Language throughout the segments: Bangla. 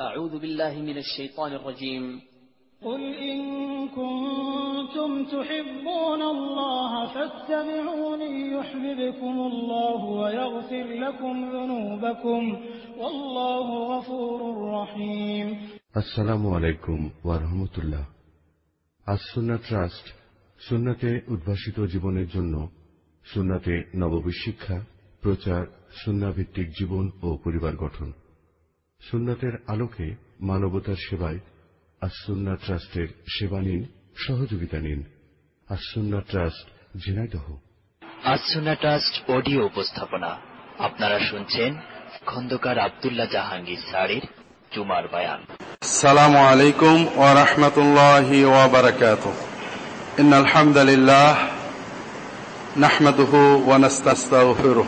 أعوذ بالله من الشيطان الرجيم قل إن كنتم تحبون الله فاتبعوني يحببكم الله ويغفر لكم ذنوبكم والله غفور رحيم আসসালামু আলাইকুম ওয়ারহমতুল্লাহ আসুন্না ট্রাস্ট সুন্নাতে উদ্ভাসিত জীবনের জন্য সুন্নাতে নববী শিক্ষা প্রচার সুন্নাভিত্তিক জীবন ও পরিবার গঠন সুন্নাতের আলোকে মানবতার সেবায় আসুন্না ট্রাস্টের সেবা নিন সহযোগিতা নিন Assunnah trust Jhenaidah Asuna trust audio উপস্থাপনা আপনারা শুনছেন খন্দকার আবদুল্লাহ জাহাঙ্গীর স্যারের জুমার বয়ান السلام عليكم ورحمة الله وبركاته إن الحمد لله نحمده ونستغفره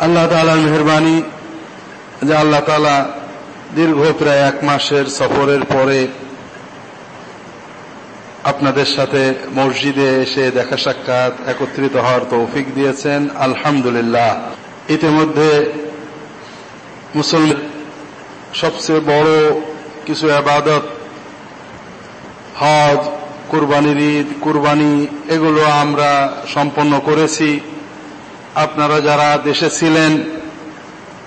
আল্লাহ তাআলার মেহেরবানি যে আল্লাহ তালা দীর্ঘ প্রায় এক মাসের সফরের পরে আপনাদের সাথে মসজিদে এসে দেখা সাক্ষাৎ একত্রিত হওয়ার তৌফিক দিয়েছেন। আলহামদুলিল্লাহ। ইতিমধ্যে মুসলমান সবচেয়ে বড় কিছু আবাদত, হজ, কুরবানির ঈদ, কুরবানি, এগুলো আমরা সম্পন্ন করেছি। আপনারা যারা দেশে ছিলেন,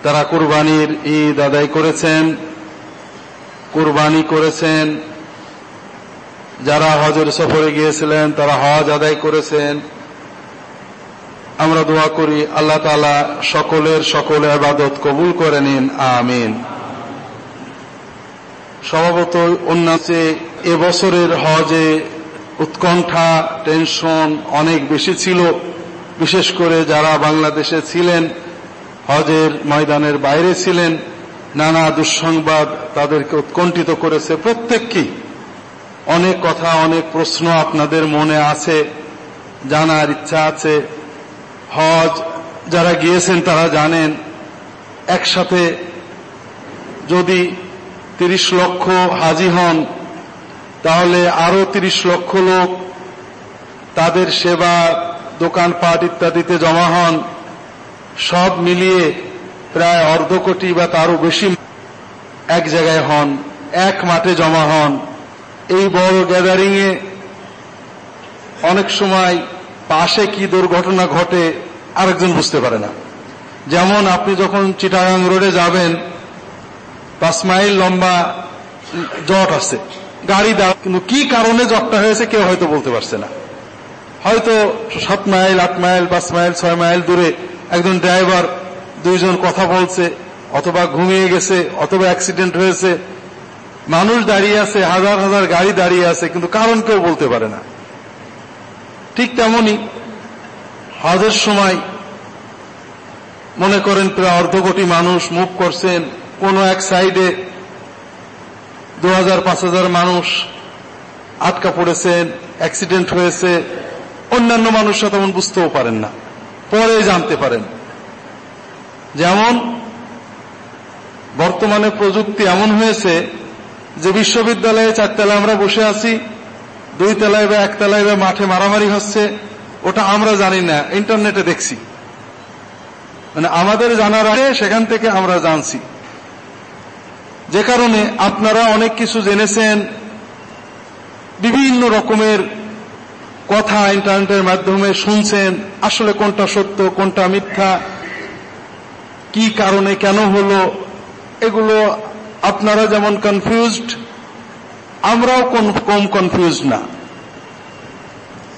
তারা কুরবানির ঈদ আদায় করেছেন, কুরবানি করেছেন। যারা হজের সফরে গিয়েছিলেন, তারা হজ আদায় করেছেন। আমরা দোয়া করি, আল্লাহ তালা সকলের সকল আবাদত কবুল করে নিন, আমিন। স্বভাবত অন্যান্যে এবছরের হজে উৎকণ্ঠা, টেনশন অনেক বেশি ছিল। বিশেষ করে যারা বাংলাদেশে ছিলেন, হজের ময়দানের বাইরে ছিলেন, নানা দুঃসংবাদ তাদেরকে উৎকণ্ঠিত করেছে। প্রত্যেককেই অনেক কথা, অনেক প্রশ্ন আপনাদের মনে আছে, জানার ইচ্ছা আছে। হজ যারা গিয়েছেন তারা জানেন, একসাথে যদি তিরিশ লক্ষ হাজি হন, তাহলে আরও তিরিশ লক্ষ লোক তাদের সেবা দোকানপাট ইত্যাদিতে জমা হন, সব মিলিয়ে প্রায় অর্ধ কোটি বা তারও বেশি এক জায়গায় হন, এক মাঠে জমা হন। এই বড় গ্যাদারিংয়ে অনেক সময় পাশে কি দুর্ঘটনা ঘটে আরেকজন বুঝতে পারে না। যেমন আপনি যখন চিটাগাং রোডে যাবেন, পাঁচ মাইল লম্বা জট আছে, গাড়ি দাঁড় কিন্তু কি কারণে জটটা হয়েছে কেউ হয়তো বলতে পারছে না। হয়তো সাত মাইল, আট মাইল, পাঁচ মাইল, ছয় মাইল দূরে একজন ড্রাইভার দুইজন কথা বলছে, অথবা ঘুমিয়ে গেছে, অথবা অ্যাক্সিডেন্ট হয়েছে। মানুষ দাঁড়িয়ে আছে, হাজার হাজার গাড়ি দাঁড়িয়ে আছে, কিন্তু কারণ কেউ বলতে পারে না। ঠিক তেমনি হজের সময় মনে করেন প্রায় অর্ধ কোটি মানুষ মুভ করছেন, কোন এক সাইডে দু হাজার, পাঁচ হাজার মানুষ আটকা পড়েছেন, অ্যাক্সিডেন্ট হয়েছে অন্যান্য মানুষরা তেমন বুঝতেও পারেন না। পরে জানতে পারেন। যেমন, বর্তমানে প্রযুক্তি এমন হয়েছে যে বিশ্ববিদ্যালয়ে চারতলায় আমরা বসে আছি, দুই তলায় বা এক তলায় বা মাঠে মারামারি হচ্ছে, ওটা আমরা জানি না, ইন্টারনেটে দেখছি। মানে আমাদের জানার আগে সেখান থেকে আমরা জানছি। যে কারণে আপনারা অনেক কিছু জেনেছেন, বিভিন্ন রকমের কথা ইন্টারনেটের মাধ্যমে শুনছেন, আসলে কোনটা সত্য, কোনটা মিথ্যা, কি কারণে কেন হলো, এগুলো আপনারা যেমন কনফিউজড আমরাও কোন কম কনফিউজ না।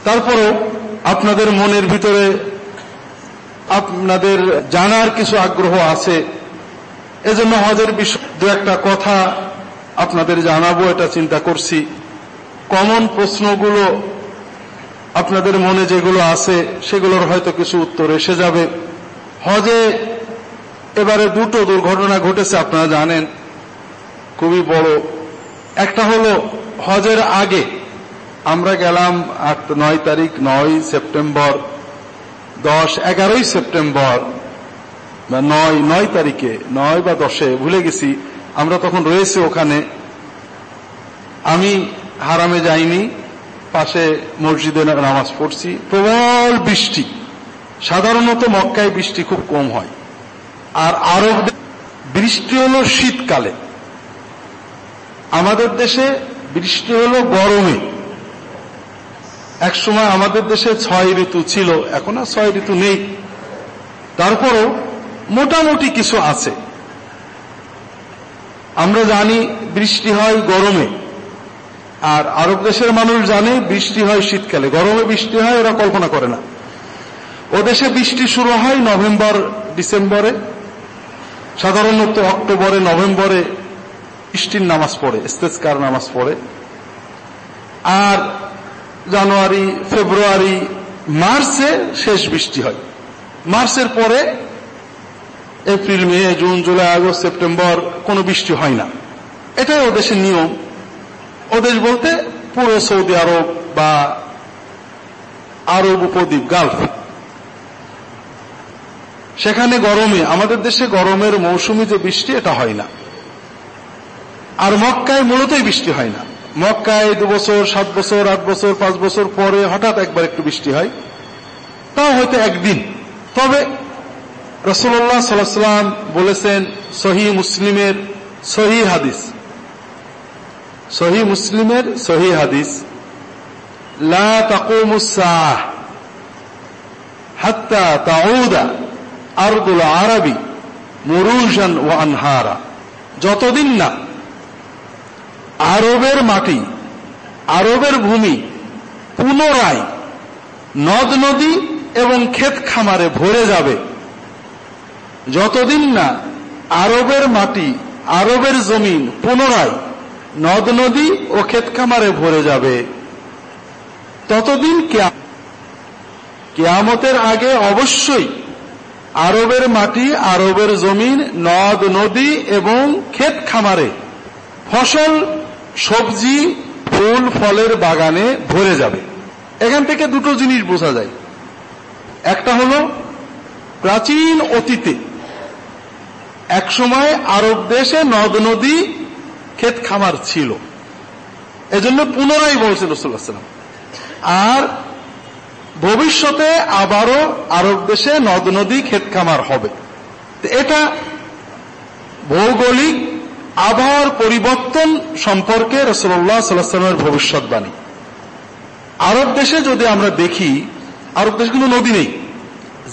তারপরেও আপনাদের মনের ভিতরে আপনাদের জানার কিছু আগ্রহ আছে, এজন্য হজের বিষয় দু একটা কথা আপনাদের জানাব, এটা চিন্তা করছি। কমন প্রশ্নগুলো আপনাদের মনে যেগুলো আছে, সেগুলোর হয়তো কিছু উত্তর এসে যাবে। হজে এবারে দুটো দুর্ঘটনা ঘটেছে, আপনারা জানেন। খুবই বড়। একটা হলো হজের আগে আমরা গেলাম আট, নয় তারিখ, নয় সেপ্টেম্বর, দশ, এগারোই সেপ্টেম্বর, বা নয় নয় তারিখে, নয় বা দশে, ভুলে গেছি। আমরা তখন রয়েছি ওখানে। আমি হারামে যাইনি। পাশে মসজিদে নামাজ পড়ছি। প্রবল বৃষ্টি। সাধারণত মক্কায় বৃষ্টি খুব কম হয়। আর আরব বৃষ্টি হলো শীতকালে। আমাদের দেশে বৃষ্টি হলো গরমে। একসময় আমাদের দেশে ছয় ঋতু ছিল, এখন আর ছয় ঋতু নেই। তারপরও মোটামুটি কিছু আছে। আমরা জানি বৃষ্টি হয় গরমে। আর আরব দেশের মানুষ জানে বৃষ্টি হয় শীতকালে, গরমে বৃষ্টি হয় ওরা কল্পনা করে না। ও দেশে বৃষ্টি শুরু হয় নভেম্বর, ডিসেম্বরে। সাধারণত অক্টোবরে, নভেম্বরে বৃষ্টির নামাজ পড়ে ইস্তেস্কার নামাজ পড়ে। আর জানুয়ারি, ফেব্রুয়ারি, মার্চে শেষ বৃষ্টি হয়। মার্চের পরে April, May, June, July, August, September কোনো বৃষ্টি হয় না। এটাই ওদেশের নিয়ম। ওদেশ বলতে পুরো সৌদি আরব বা আরব উপদ্বীপ, গালফ। সেখানে গরমে, আমাদের দেশে গরমের মৌসুমি যে বৃষ্টি, এটা হয় না। আর মক্কায় মূলতই বৃষ্টি হয় না। মক্কায় দু বছর, সাত বছর, আট বছর, পাঁচ বছর পরে হঠাৎ একবার একটু বৃষ্টি হয়। তাও হয়তো একদিন। তবে রসুল্লাহ সাল্লাম বলেছেন সহি মুসলিমের সহি হাদিস। সহি মুসলিমের সহি হাদিস। আরবি ও আনহারা। যতদিন না আরবের মাটি, আরবের ভূমি পুনরায় নদ নদী এবং ক্ষেত খামারে ভরে যাবে। যতদিন না আরবের মাটি, আরবের জমিন পুনরায় নদ নদী ও ক্ষেত খামারে ভরে যাবে। ততদিন কেয়ামতের আগে অবশ্যই আরবের মাটি, আরবের জমিন, নদ নদী এবং ক্ষেত খামারে ফসল, সবজি, ফুল, ফলের বাগানে ভরে যাবে। এখান থেকে দুটো জিনিস বোঝা যায়। একটা হল, প্রাচীন অতীতে একসময় আরব দেশে নদ নদী ক্ষেত খামার ছিল। এজন্য পুনরায় বলছিল সাল্লাম আর ভবিষ্যতে আবারও আরব দেশে নদ নদী ক্ষেত খামার হবে। এটা ভৌগোলিক আবহাওয়ার পরিবর্তন সম্পর্কে রসল্লাহ সাল্লামের ভবিষ্যৎবাণী। আরব দেশে যদি আমরা দেখি, আরব দেশগুলো নদী নেই।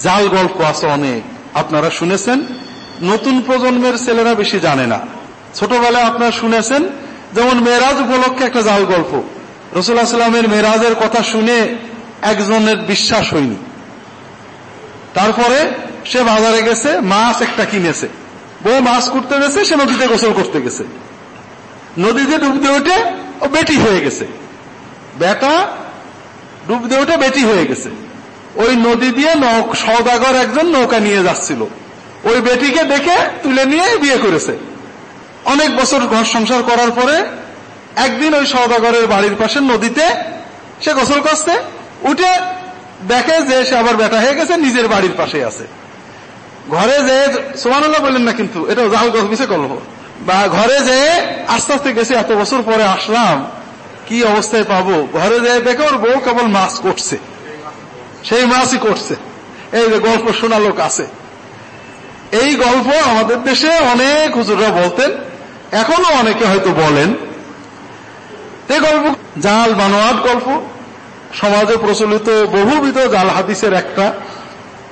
জাল গল্প আছে অনেক। আপনারা শুনেছেন। নতুন প্রজন্মের ছেলেরা বেশি জানে না। ছোটবেলায় আপনারা শুনেছেন, যেমন মেয়েরাজ উপলক্ষে একটা জাল গল্প। রসুল্লাহ সাল্লামের মেয়েরাজের কথা শুনে একজনের বিশ্বাস হয়নি। তারপরে সে বাজারে গেছে, মাছ একটা কিনেছে। বউ মাছ করতে গেছে, সে নদীতে গোসল করতে গেছে। নদীতে ডুবতে ওঠে ও বেটি হয়ে গেছে। বেটা ডুবতে ওঠে বেটি হয়ে গেছে। ওই নদী দিয়ে সৌদাগর একজন নৌকা নিয়ে যাচ্ছিল। ওই বেটিকে দেখে তুলে নিয়ে বিয়ে করেছে। অনেক বছর ঘর সংসার করার পরে একদিন ওই সৌদাগরের বাড়ির পাশে নদীতে সে গোসল করছে, উঠে দেখে যে সে আবার বেটা হয়ে গেছে, নিজের বাড়ির পাশে আছে। ঘরে যে সোমানুল্লাহ বললেন না কিন্তু এটা জাল গল্পিসে গল্প বা ঘরে যে আস্তে আস্তে গেছে, এত বছর পরে আসলাম, কি অবস্থায় পাবো? ঘরে যে দেখে ওর বউ কেবল মাছ করছে। সেই মাছই করছে। এই যে গল্প শোনা লোক আছে। এই গল্প আমাদের দেশে অনেক হুজুররা বলতেন এখনও অনেকে হয়তো বলেন এই গল্প জাল বানোয়াট গল্প। সমাজে প্রচলিত বহুবিধ জাল হাদিসের একটা।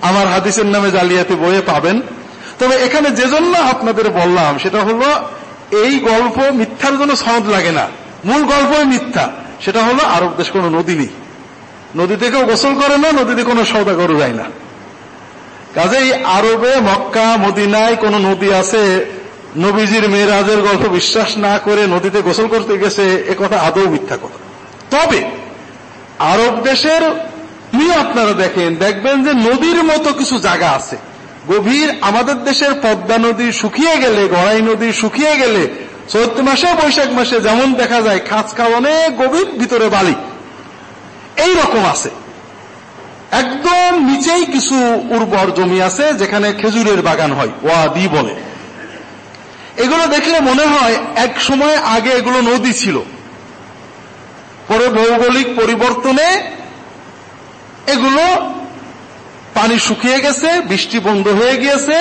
আমার হাদিসের নামে জালিয়াতি বইয়ে পাবেন। তবে এখানে যে জন্য আপনাদের বললাম, সেটা হলো এই গল্প মিথ্যার জন্য সহজ লাগে না। মূল গল্প মিথ্যা। সেটা হলো আরব দেশ কোনো নদী নেই। নদীতে কেউ গোসল করে না নদীতে কোনো সৌদাগর যায় না। কাজেই আরবে মক্কা, মদিনায় কোন নদী আছে নবীজির মেয়েরাজের গল্প বিশ্বাস না করে নদীতে গোসল করতে গেছে, এ কথা আদৌ মিথ্যা কথা। তবে আরব দেশের আপনারা দেখেন, দেখবেন যে নদীর মতো কিছু জায়গা আছে। গভীর আমাদের দেশের পদ্মা নদী শুকিয়ে গেলে, গড়াই নদী শুকিয়ে গেলে, চৈত্র মাসে, বৈশাখ মাসে যেমন দেখা যায় খাঁচকা অনেক গভীর ভিতরে বালি। এই রকম আছে। একদম নিচেই কিছু উর্বর জমি আছে, যেখানে খেজুরের বাগান হয়, ওয়াদি বলে। এগুলো দেখলে মনে হয় এক সময় আগে এগুলো নদী ছিল। পরে ভৌগোলিক পরিবর্তনে এগুলো পানি শুকিয়ে গেছে, বৃষ্টি বন্ধ হয়ে গিয়েছে,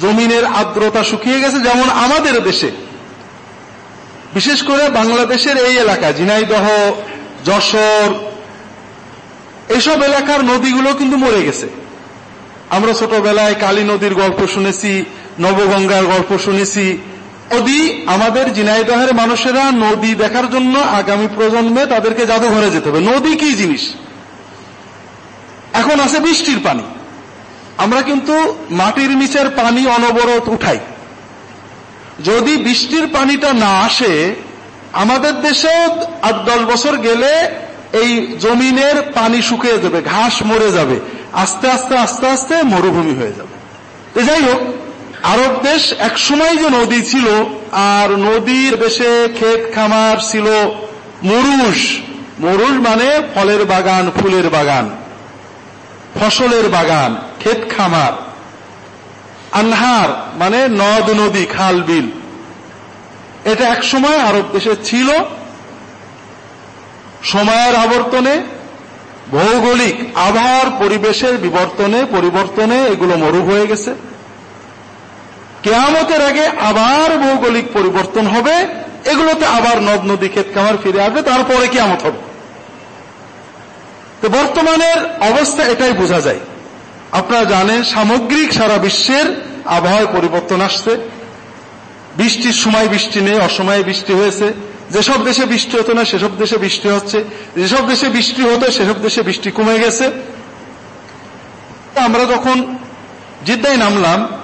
জমিনের আর্দ্রতা শুকিয়ে গেছে, যেমন আমাদের দেশে। বিশেষ করে বাংলাদেশের এই এলাকা, ঝিনাইদহ, যশোর, এসব এলাকার নদীগুলো কিন্তু মরে গেছে। আমরা ছোটবেলায় কালী নদীর গল্প শুনেছি নবগঙ্গার গল্প শুনেছি। নদী আমাদের জিনাইদহের মানুষেরা নদী দেখার জন্য আগামী প্রজন্মে তাদেরকে জাদুঘরে যেতে হবে। নদী কি জিনিস? এখন আছে বৃষ্টির পানি। আমরা কিন্তু মাটির নিচের পানি অনবরত উঠাই। যদি বৃষ্টির পানিটা না আসে, আমাদের দেশে আট দশ বছর গেলে এই জমিনের পানি শুকিয়ে যাবে, ঘাস মরে যাবে, আস্তে আস্তে আস্তে আস্তে মরুভূমি হয়ে যাবে। যাই হোক আরব দেশ একসময় যে নদী ছিল, আর নদীর দেশে ক্ষেত খামার ছিল মরুষ। মরুষ মানে ফলের বাগান, ফুলের বাগান, ফসলের বাগান, ক্ষেত খামার। আনহার মানে নদ, নদী, খাল, বিল। এটা একসময় আরব দেশে ছিল। সময়ের আবর্তনে, ভৌগোলিক আবহাওয়ার পরিবেশের বিবর্তনে, পরিবর্তনে এগুলো মরু হয়ে গেছে। কেয়ামতের আগে আবার ভৌগোলিক পরিবর্তন হবে, এগুলোতে আবার নদ নদী ক্ষেত খামার ফিরে আসবে, তারপরে কেয়ামত হবে। তো বর্তমানের অবস্থা এটাই বোঝা যায়। আপনারা জানেন, সামগ্রিক সারা বিশ্বের আবহাওয়ায় পরিবর্তন আসছে। বৃষ্টির সময় বৃষ্টি নেই, অসময়ে বৃষ্টি হয়েছে। যেসব দেশে বৃষ্টি হতো না, সেসব দেশে বৃষ্টি হচ্ছে। যেসব দেশে বৃষ্টি হতো, সেসব দেশে বৃষ্টি কমে গেছে। আমরা যখন জিদ্দায় নামলাম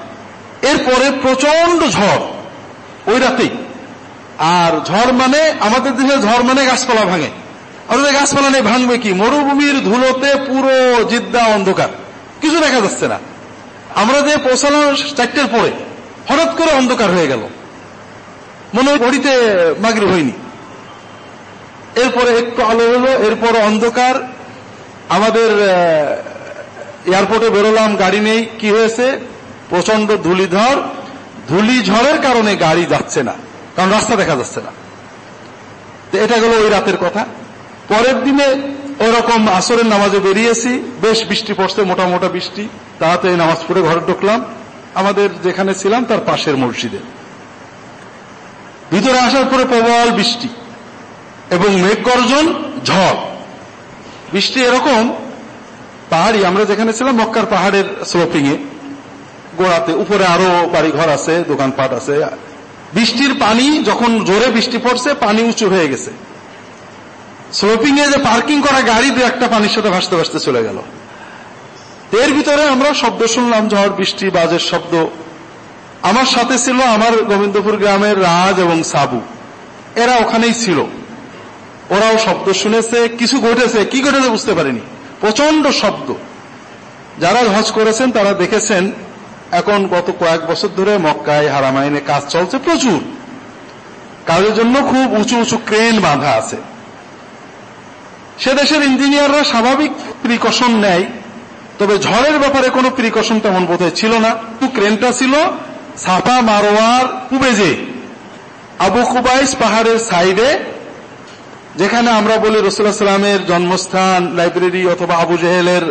এরপরে প্রচণ্ড ঝড়, ওই রাতেই। আর ঝড় মানে আমাদের দেশে ঝড় মানে গাছপালা ভাঙে। আমাদের গাছপালা নেই ভাঙবে কি? মরুভূমির ধুলোতে পুরো জিদ্দা অন্ধকার। কিছু দেখা যাচ্ছে না। আমরা যে পৌঁছালাম চারটের পরে, হঠাৎ করে অন্ধকার হয়ে গেল। মনে হয় ঘড়িতে মাগরি হয়নি। এরপরে একটু আলো হলো, এরপর অন্ধকার। আমাদের এয়ারপোর্টে বেরোলাম, গাড়ি নেই, কি হয়েছে? প্রচণ্ড ধুলিঝড় ধুলি ঝড়ের কারণে গাড়ি যাচ্ছে না, কারণ রাস্তা দেখা যাচ্ছে না। এটা গেল ওই রাতের কথা। পরের দিনে ওরকম আসরের নামাজে বেরিয়েছি, বেশ বৃষ্টি পড়ছে, মোটা মোটা বৃষ্টি। তাড়াতাড়ি নামাজ পড়ে ঘরে ঢুকলাম। আমাদের যেখানে ছিলাম তার পাশের মসজিদে। ভিতরে আসার পরে প্রবল বৃষ্টি এবং মেঘ গর্জন ঝড়। বৃষ্টি এরকম, পাহাড়ি, আমরা যেখানে ছিলাম মক্কার পাহাড়ের স্লোপিং এ গোড়াতে, উপরে আরও বাড়ি ঘর আছে, দোকানপাট আছে। বৃষ্টির পানি, যখন জোরে বৃষ্টি পড়ছে, পানি উঁচু হয়ে গেছে। স্লোপিং এ যে পার্কিং করা গাড়ি, দু একটা পানির সাথে ভাসতে ভাসতে চলে গেল। এর ভিতরে আমরা শব্দ শুনলাম, ঝড়, বৃষ্টি, বাজের শব্দ। আমার সাথে ছিল আমার গোবিন্দপুর গ্রামের রাজ এবং সাবু। এরা ওখানেই ছিল। ওরাও শব্দ শুনেছে, কিছু ঘটেছে। কি ঘটেছে বুঝতে পারেনি। প্রচণ্ড শব্দ। যারা হজ করেছেন, তারা দেখেছেন এখন গত কয়েক বছর ধরে মক্কায় হারামাইনে কাজ চলছে প্রচুর। কাজের জন্য খুব উঁচু উঁচু ক্রেন বাঁধা আছে। সে দেশের ইঞ্জিনিয়াররা স্বাভাবিক প্রিকশন নেয়, তবে ঝড়ের ব্যাপারে কোনো প্রিকশন তেমন বোধহয় ছিল না। ক্রেনটা ছিল সাফা মারোয়ার কুবেজে আবু কুবাইস পাহাড়ের সাইডে, যেখানে আমরা বলি রসুল্লাহ সাল্লামের জন্মস্থান, লাইব্রেরি অথবা আবু জেহেলের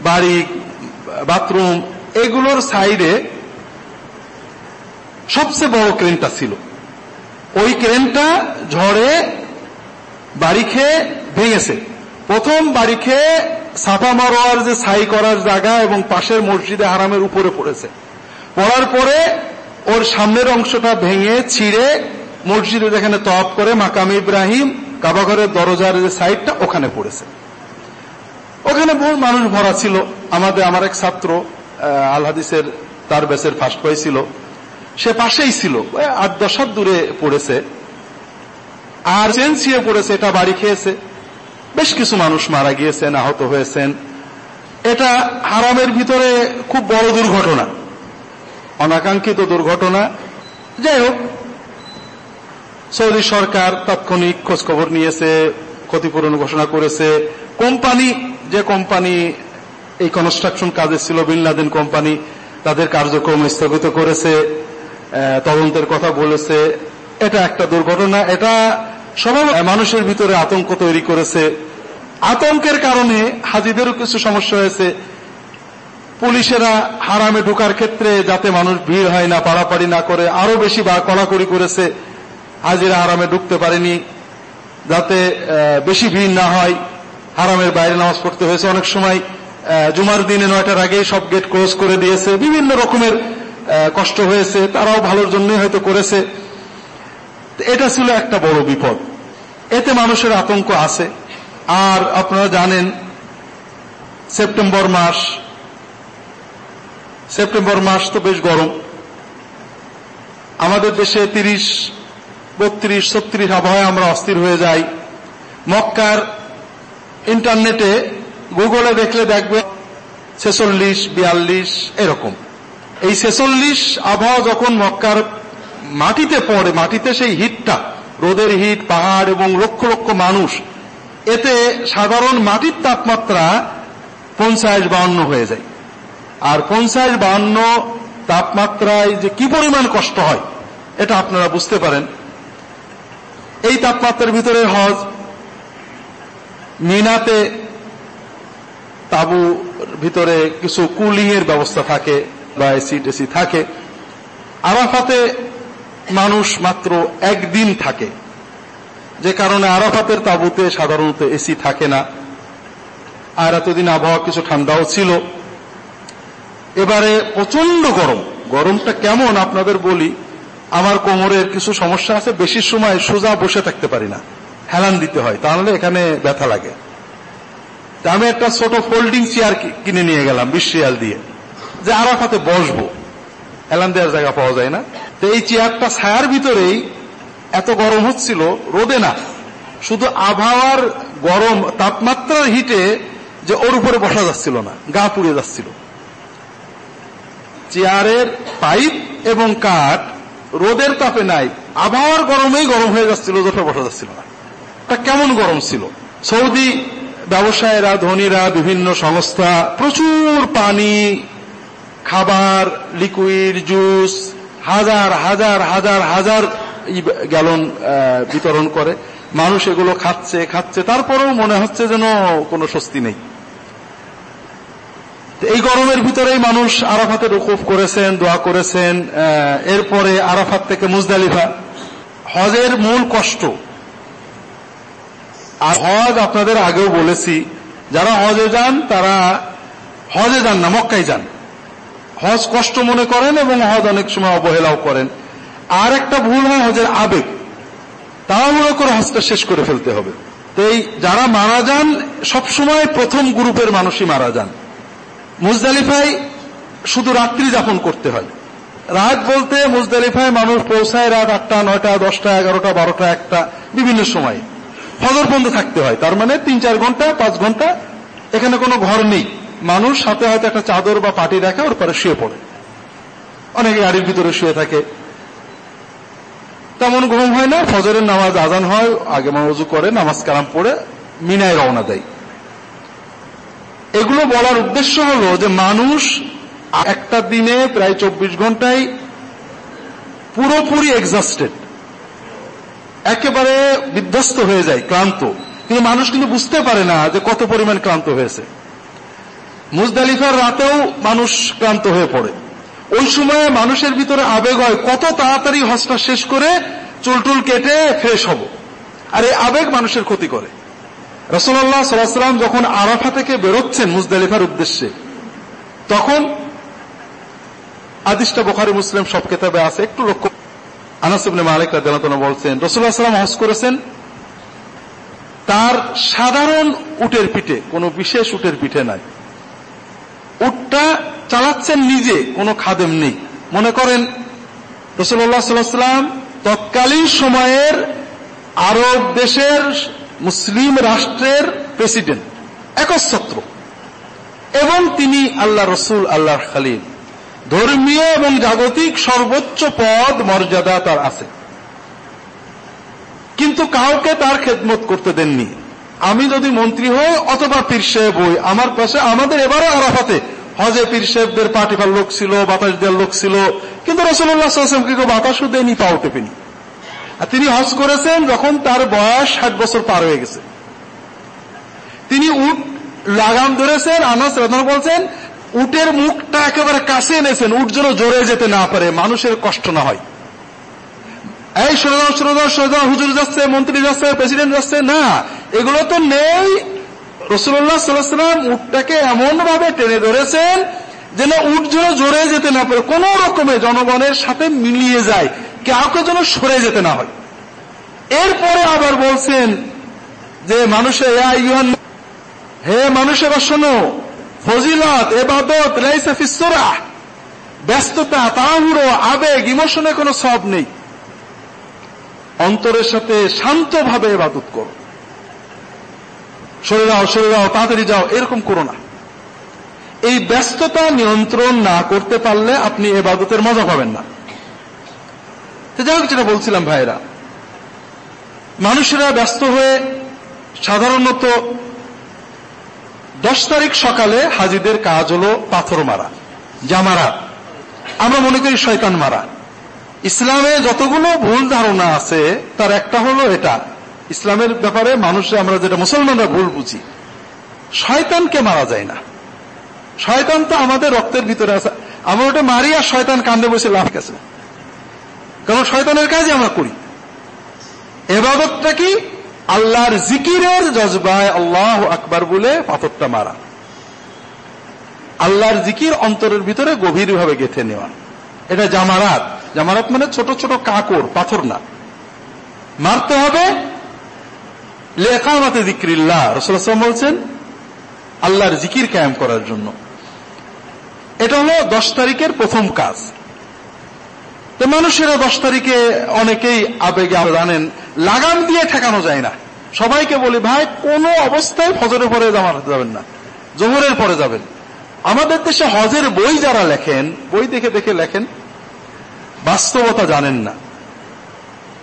বাড়ি, বাথরুম এগুলোর সাইডে সবচেয়ে বড় ক্রেনটা ছিল। ওই ক্রেনটা ঝড়ে বাড়ি খেয়ে ভেঙেছে। প্রথম বাড়ি খেয়ে সাফা মারোয়ার যে ছাই করার জায়গা এবং পাশের মসজিদে হারামের উপরে পড়েছে। পড়ার পরে ওর সামনের অংশটা ভেঙে ছিঁড়ে মসজিদে যেখানে তপ করে মাকাম ইব্রাহিম কাবাঘরের দরজার যে সাইডটা ওখানে পড়েছে। ওখানে বহু মানুষ ভরা ছিল। আমাদের, আমার এক ছাত্র আলহাদিসের তার বেসের ফার্স্ট হয়েছিল সে পাশেই ছিল। আট দশ হাত দূরে পড়েছে। আর চেঞ্চিয়ে পড়েছে, এটা বাড়ি খেয়েছে। বেশ কিছু মানুষ মারা গিয়েছেন, আহত হয়েছেন। এটা হারামের ভিতরে খুব বড় দুর্ঘটনা। অনাকাঙ্ক্ষিত দুর্ঘটনা। যাই হোক, সৌদি সরকার তাৎক্ষণিক খোঁজখবর নিয়েছে, ক্ষতিপূরণ ঘোষণা করেছে। কোম্পানি, যে কোম্পানি এই কনস্ট্রাকশন কাজে ছিল বিন লাদেন কোম্পানি তাদের কার্যক্রম স্থগিত করেছে তদন্তের কথা বলেছে। এটা একটা দুর্ঘটনা, এটা সবাই মানুষের ভিতরে আতঙ্ক তৈরি করেছে। আতঙ্কের কারণে হাজিদেরও কিছু সমস্যা হয়েছে। পুলিশেরা হারামে ঢুকার ক্ষেত্রে যাতে মানুষ ভিড় হয় না পাড়াপাড়ি না করে আরও বেশি বা কড়াকড়ি করেছে। হাজিরা হারামে ঢুকতে পারেনি, যাতে বেশি ভিড় না হয়। হারামের বাইরে নামাজ পড়তে হয়েছে অনেক সময়। জুমার দিনে নয়টার আগেই সব গেট ক্লোজ করে দিয়েছে। বিভিন্ন রকমের কষ্ট হয়েছে। তারাও ভালোর জন্যই হয়তো করেছে। এটা ছিল একটা বড় বিপদ। এতে মানুষের আতঙ্ক আছে। আর আপনারা জানেন, সেপ্টেম্বর মাস সেপ্টেম্বর মাস তো বেশ গরম। আমাদের দেশে তিরিশ, বত্রিশ, ছত্রিশ আবহাওয়ায় আমরা অস্থির হয়ে যাই। মক্কার ইন্টারনেটে গুগলে দেখলে দেখবে, ছেচল্লিশ, বিয়াল্লিশ, এরকম। এই ছেচল্লিশ আবহাওয়া যখন মক্কার মাটিতে পড়ে, মাটিতে সেই হিটটা, রোদের হিট, পাহাড় এবং লক্ষ লক্ষ মানুষ, এতে সাধারণ মাটির তাপমাত্রা পঞ্চাশ বাউন্ন হয়ে যায়। আর পঞ্চাশ বাউন্ন তাপমাত্রায় যে কি পরিমাণ কষ্ট হয়, এটা আপনারা বুঝতে পারেন। এই তাপমাত্রার ভিতরে হজ, মিনাতে তাবু ভিতরে কিছু কুলিং এর ব্যবস্থা থাকে বা এসি টেসি থাকে। আরাফাতে মানুষ মাত্র একদিন থাকে। যে কারণে আরাফাতের তাবুতে সাধারণত এসি থাকে না। আর এতদিন আবহাওয়া কিছু ঠান্ডাও ছিল। এবারে প্রচণ্ড গরম। গরমটা কেমন আপনাদের বলি, আমার কোমরের কিছু সমস্যা আছে, বেশি সময় সোজা বসে থাকতে পারি না। হেলান দিতে হয়, তাহলে এখানে ব্যথা লাগে। আমি একটা ছোট ফোল্ডিং চেয়ার কিনে নিয়ে গেলাম, বিশ দিয়ে। যে আরাফাতে বসবো। হেলান দেওয়ার জায়গা পাওয়া যায় না। তো এই চেয়ারটা ছায়ার ভিতরেই এত গরম হচ্ছিল, রোদে না। শুধু আবহাওয়ার গরম, তাপমাত্রার হিটে যে ওর উপরে বসা যাচ্ছিল না, গা পুড়ে যাচ্ছিল। চেয়ারের পাইপ এবং কাঠ রোদের তাপে নাই, আবহাওয়ার গরমেই গরম হয়ে যাচ্ছিল যেটা বসা যাচ্ছিল না। তা কেমন গরম ছিল? সৌদি ব্যবসায়ীরা, ধনীরা, বিভিন্ন সংস্থা, প্রচুর পানি, খাবার লিকুইড জুস হাজার হাজার হাজার হাজার গ্যালন বিতরণ করে। মানুষ এগুলো খাচ্ছে খাচ্ছে। তারপরেও মনে হচ্ছে যেন কোনো স্বস্তি নেই। এই গরমের ভিতরেই মানুষ আরাফাতে রুকুফ করেছেন, দোয়া করেছেন। এরপরে আরাফাত থেকে মুজদালিফা। হজের মূল কষ্ট আর হজ আপনাদের আগেও বলেছি, যারা হজে যান তারা হজে যান না, মক্কায় যান। হজ কষ্ট মনে করেন এবং হজ অনেক সময় অবহেলাও করেন। আর একটা ভুল হয় হজের আবেগ তাড়াহুড়ো করে হজটা শেষ করে ফেলতে হবে। তো যারা মারা যান, সবসময় প্রথম গ্রুপের মানুষই মারা যান। মুজদালিফায় শুধু রাত্রি যাপন করতে হয়। রাত বলতে মুজদালিফায় মানুষ পৌঁছায় রাত আটটা, নয়টা, দশটা, এগারোটা, বারোটা, একটা, বিভিন্ন সময়। ফজর বন্ধ থাকতে হয়। তার মানে তিন, চার ঘণ্টা, পাঁচ ঘণ্টা এখানে কোনো ঘর নেই। মানুষ সাথে হয়তো একটা চাদর বা পাটি রাখে, ওর পরে শুয়ে পড়ে। অনেকে গাড়ির ভিতরে শুয়ে থাকে। তেমন ঘুম হয় না, ফজরের নামাজ আজান হয়, আগে মনোজু করে, নামাজ কালাম পড়ে, মিনায় রওনা দেয়। এগুলো বলার উদ্দেশ্য হলো যে মানুষ একটা দিনে প্রায় চব্বিশ ঘন্টায় পুরোপুরি এক্সাস্টেড একেবারে বিধ্বস্ত হয়ে যায়, ক্লান্ত। কিন্তু মানুষ কিন্তু বুঝতে পারে না যে কত পরিমাণ ক্লান্ত হয়েছে। মুজদালিফার রাতেও মানুষ ক্লান্ত হয়ে পড়ে। ওই সময়ে মানুষের ভিতরে আবেগ হয়, কত তাড়াতাড়ি হজটা শেষ করে চুলটুল কেটে ফ্রেশ হব। আর এই আবেগ মানুষের ক্ষতি করে। রসল্লাহ সাল্লাম যখন আরাফা থেকে বেরোচ্ছেন মুজদালিফার উদ্দেশ্যে, তখন আদিষ্টা বোখারি মুসলিম সব কেতাবে আছে, একটু লক্ষ্য আনাসিবনে মালিক রাদিয়াল্লাহু বলছেন রসুল্লাহ সাল্লাম হজ করেছেন তার সাধারণ উটের পিঠে, কোনো বিশেষ উটের পিঠে নাই। উটটা চালাচ্ছেন নিজে, কোনো খাদেম নেই। মনে করেন রসুল্লাহ সাল্লাম তৎকালীন সময়ের আরব দেশের মুসলিম রাষ্ট্রের প্রেসিডেন্ট, একচ্ছত্র। এবং তিনি আল্লাহ রসুল আল্লাহ খালিল। ধর্মীয় এবং জাগতিক সর্বোচ্চ পদ, মর্যাদা তার আছে। কিন্তু কাউকে তার খেদমত করতে দেননি। আমি যদি মন্ত্রী হই অথবা পীর সাহেব হই, আমার পাশে আমাদের এবারও আরাফাতে হজে পীর সাহেবদের পাটিফার লোক ছিল, বাতাস দেওয়ার লোক ছিল, কিন্তু রসুল্লাহামকে কেউ বাতাসও দেয়নি পাও টেপেনি। আর তিনি হজ করেছেন যখন তার বয়স ষাট বছর পার হয়ে গেছে। তিনি উট, লাগাম ধরেছেন, আনাস রাধন বলছেন উটের মুখটা একেবারে কাছে এনেছেন, উট যেন জোরে যেতে না পারে, মানুষের কষ্ট না হয়। এই সরদার সরদার সরদার হুজুর যাচ্ছে, মন্ত্রী যাচ্ছে, প্রেসিডেন্ট যাচ্ছে, না, এগুলো তো নেই। রসুল্লাহ সাল্লাম উটটাকে এমন ভাবে টেনে ধরেছেন, যেন উট যেন জোরে যেতে না পারে, কোন রকমে জনগণের সাথে মিলিয়ে যায়, কাউকে যেন সরে যেতে না হয়। এরপরে আবার বলছেন যে মানুষের হে মানুষেরা, শোনো ফজিলত, এবাদত লাইসাফিসরা ব্যস্ততা, তাড়াহুড়ো, আবেগ, ইমোশনে কোনো সব নেই। অন্তরের সাথে শান্তভাবে এবাদত করো। সরে যাও সরে যাও, তাড়াতাড়ি যাও, এরকম করো না। এই ব্যস্ততা নিয়ন্ত্রণ না করতে পারলে আপনি এবাদতের মজা পাবেন না। যাই হোক, যেটা বলছিলাম ভাইরা মানুষেরা ব্যস্ত হয়ে সাধারণত দশ তারিখ সকালে হাজিদের কাজ হল পাথর মারা, জামারা। আমরা মনে করি শয়তান মারা। ইসলামে যতগুলো ভুল ধারণা আছে, তার একটা হলো এটা। ইসলামের ব্যাপারে মানুষরা আমরা যেটা মুসলমানরা ভুল বুঝি। শয়তানকে মারা যায় না। শয়তান তো আমাদের রক্তের ভিতরে আছে। আমরা ওটা মারি আর শয়তান কান্দে বসে লাভ গেছে। কারণ শয়তানের কাজই আমরা করি। এবাদতটা কি? আল্লাহর জিকিরের জজবায় আল্লাহ আকবার বলে পাথরটা মারা। আল্লাহর জিকির অন্তরের ভিতরে গভীরভাবে গেথে নেওয়া। এটা জামারাত। জামারাত মানে ছোট ছোট কাকর পাথর না। মারতে হবে লেখামাতে জিক্রিল্লাহ। রসুলাম বলছেন, আল্লাহর জিকির কায়েম করার জন্য। এটা হলো দশ তারিখের প্রথম কাজ। তো মানুষেরা দশ তারিখে অনেকেই আবেগে জানেন, লাগাম দিয়ে ঠেকানো যায় না। সবাইকে বলি, ভাই, কোন অবস্থায় ফজরের পরে জামার যাবেন না, জোহরের পরে যাবেন। আমাদের দেশে হজের বই যারা লেখেন, বই দেখে দেখে লেখেন, বাস্তবতা জানেন না।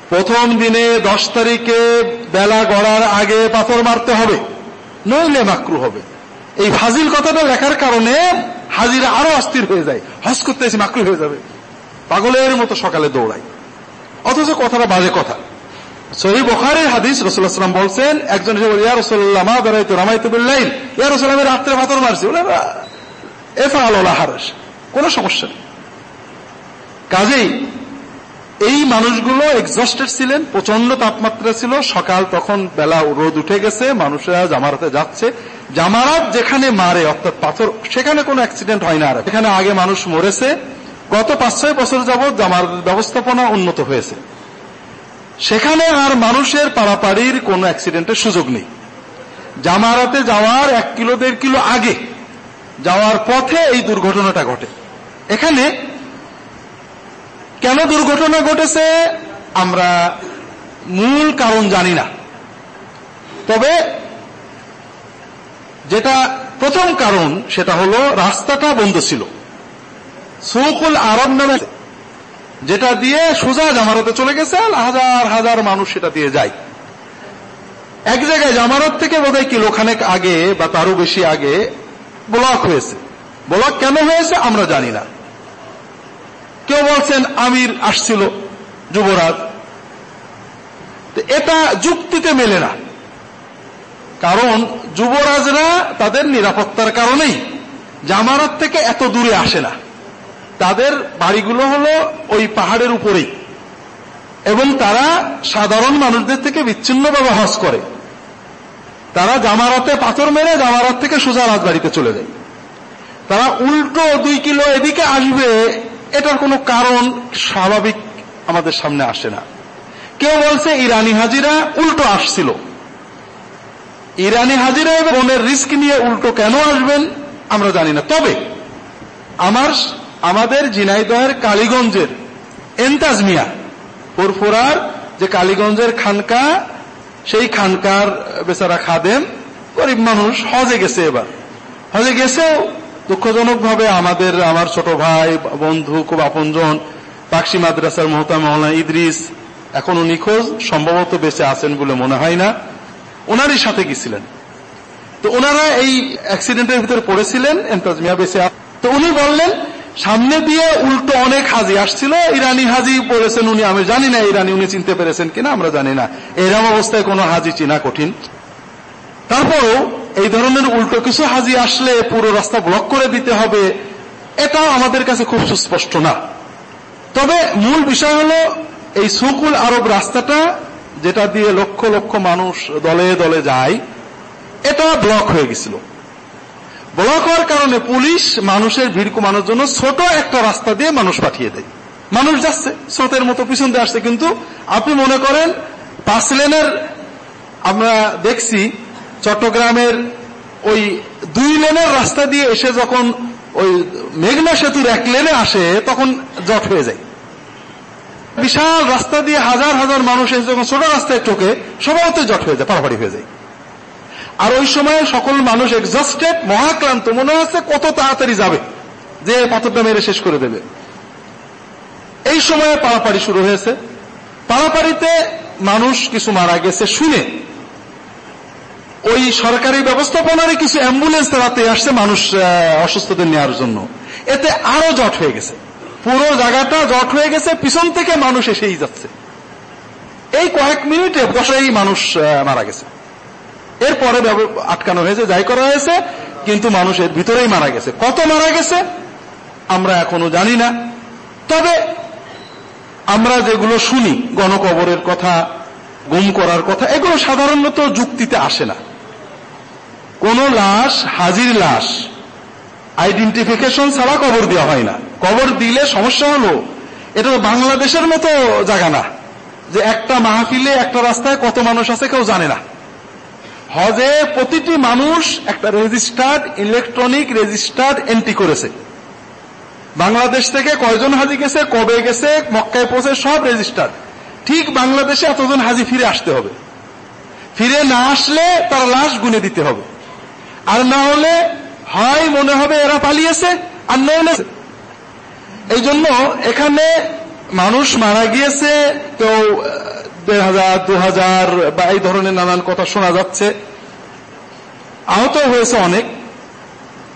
প্রথম দিনে দশ তারিখে বেলা গড়ার আগে পাথর মারতে হবে, নইলে মাকরু হবে। এই ফাজিল কথাটা লেখার কারণে হাজিরা আরও অস্থির হয়ে যায়। হজ করতে এসে মাকরু হয়ে যাবে। পাগলের মতো সকালে দৌড়াই। অথচ কথাটা বাজে কথা। সহি বখারের হাদিস রসুল্লাহাম বলছেন, একজন ইয়া রসুল্লাহ মা ইয়া রসুল্লাহ রাত্রে এফা সমস্যা নেই। কাজেই এই মানুষগুলো এক্সস্টেড ছিলেন প্রচণ্ড তাপমাত্রা ছিল, সকাল তখন বেলা রোদ উঠে গেছে, মানুষেরা জামারাতে যাচ্ছে। জামারাত যেখানে মারে, অর্থাৎ পাথর, সেখানে কোনো অ্যাক্সিডেন্ট হয় না আর। এখানে আগে মানুষ মরেছে গত পাঁচ, ছয় বছর যাবৎ জামার ব্যবস্থাপনা উন্নত হয়েছে। সেখানে আর মানুষের পাড়াপাড়ির কোনো অ্যাক্সিডেন্টের সুযোগ নেই। জামারাতে যাওয়ার এক কিলো, দেড় কিলো আগে যাওয়ার পথে এই দুর্ঘটনাটা ঘটে। এখানে কেন দুর্ঘটনা ঘটেছে আমরা মূল কারণ জানি না। তবে যেটা প্রথম কারণ, সেটা হলো রাস্তাটা বন্ধ ছিল। সৌকুল আরব নামে যেটা দিয়ে সোজা জামারতে চলে গেছে হাজার হাজার মানুষ সেটা দিয়ে যায়। এক জায়গায় জামারত থেকে বোধহয় কিলোখানেক আগে, বা তারও বেশি আগে, ব্লক হয়েছে। ব্লক কেন হয়েছে আমরা জানি না। কেউ বলছেন, আমির আসছিল, যুবরাজ। এটা যুক্তিতে মেলে না। কারণ যুবরাজরা তাদের নিরাপত্তার কারণেই জামারাত থেকে এত দূরে আসে না। তাদের বাড়িগুলো হলো ওই পাহাড়ের উপরেই। এবং তারা সাধারণ মানুষদের থেকে বিচ্ছিন্নভাবে হজ করে। তারা জামারাতে পাথর মেরে জামারাত থেকে সোজা রাজবাড়িতে চলে যায়। তারা উল্টো দুই কিলো এদিকে আসবে, এটার কোনো কারণ স্বাভাবিক আমাদের সামনে আসে না। কেউ বলছে, ইরানি হাজিরা উল্টো আসছিল। ইরানি হাজিরা এবং বনের রিস্ক নিয়ে উল্টো কেন আসবেন আমরা জানি না। তবে আমার আমাদের জিনাইদহের কালীগঞ্জের এন্তাজ মিয়া পুরফুরার যে কালীগঞ্জের খানকা, সেই খানকার বেচারা খাদেম, গরিব মানুষ হজে গেছে এবার। হজে গেছেও দুঃখজনক ভাবে আমাদের, আমার ছোট ভাই, বন্ধু, খুব আপনজন পাকসি মাদ্রাসার মহতা মহলা ইদ্রিস এখনও নিখোঁজ, সম্ভবত বেঁচে আছেন বলে মনে হয় না। ওনারই সাথে গেছিলেন। তো ওনারা এই অ্যাক্সিডেন্টের ভিতরে পড়েছিলেন এমতাজ মিয়া বেঁচে তো উনি বললেন সামনে দিয়ে উল্টো অনেক হাজি আসছিল। ইরানি হাজি পড়েছেন উনি, আমি জানি না, ইরানি উনি চিনতে পেরেছেন কিনা, আমরা জানি না। এরকম অবস্থায় কোনো হাজি চিনা কঠিন। তারপরও এই ধরনের উল্টো কিছু হাজি আসলে পুরো রাস্তা ব্লক করে দিতে হবে, এটাও আমাদের কাছে খুব সুস্পষ্ট না। তবে মূল বিষয় হলো, এই সুকুল আরব রাস্তাটা যেটা দিয়ে লক্ষ লক্ষ মানুষ দলে দলে যায়, এটা ব্লক হয়ে গেছিল। ব্লক হওয়ার কারণে পুলিশ মানুষের ভিড় কমানোর জন্য ছোট একটা রাস্তা দিয়ে মানুষ পাঠিয়ে দেয়। মানুষ যাচ্ছে, স্রোতের মতো পিছন দিয়ে আসছে। কিন্তু আপনি মনে করেন পাঁচ লেনের আমরা দেখছি, চট্টগ্রামের ওই দুই লেনের রাস্তা দিয়ে এসে যখন ওই মেঘনা সেতুর এক লেনে আসে, তখন জট হয়ে যায়। বিশাল রাস্তা দিয়ে হাজার হাজার মানুষ এসে যখন ছোট রাস্তায় টোকে সবাইতে জট হয়ে যায় পাড়াপাড়ি হয়ে যায়। আর ওই সময় সকল মানুষ এক্সস্টেড মহাক্লান্ত, মনে হচ্ছে কত তাড়াতাড়ি যাবে, যে পাথরটা মেরে শেষ করে দেবে। এই সময়ে পাড়াপাড়ি শুরু হয়েছে। পাড়াপাড়িতে মানুষ কিছু মারা গেছে শুনে। ওই সরকারি ব্যবস্থাপনারই কিছু অ্যাম্বুলেন্স তারাতে আসছে মানুষ অসুস্থদের নেওয়ার জন্য। এতে আরও জট হয়ে গেছে। পুরো জায়গাটা জট হয়ে গেছে, পিছন থেকে মানুষ এসেই যাচ্ছে। এই কয়েক মিনিটে বসেই মানুষ মারা গেছে। এরপরে আটকানো হয়েছে, যাই করা হয়েছে, কিন্তু মানুষ এর ভিতরেই মারা গেছে। কত মারা গেছে? আমরা এখনও জানি না। তবে আমরা যেগুলো শুনি, গণকবরের কথা, গুম করার কথা, এগুলো সাধারণত যুক্তিতে আসে না। কোন লাশ, হাজির লাশ আইডেন্টিফিকেশন ছাড়া কবর দেওয়া হয় না। কবর দিলে সমস্যা হলো, এটা বাংলাদেশের মতো জায়গা না। যে একটা মাহফিলে, একটা রাস্তায় কত মানুষ আছে কেউ জানে না। হজে প্রতিটি মানুষ একটা রেজিস্টার্ড ইলেকট্রনিক রেজিস্টার্ড এন্ট্রি করেছে। বাংলাদেশ থেকে কয়জন হাজি গেছে কবে গেছে মক্কায় পৌঁছে সব রেজিস্টার্ড। ঠিক বাংলাদেশে এতজন হাজি ফিরে আসতে হবে। ফিরে না আসলে তার লাশ গুনে দিতে হবে। আর না হলে হয় মনে হবে এরা পালিয়েছে আর না হলে এই জন্য এখানে মানুষ মারা গিয়েছে আহ, দেড় হাজার দু হাজার বা এই ধরনের নানান কথা শোনা যাচ্ছে। আহত হয়েছে অনেক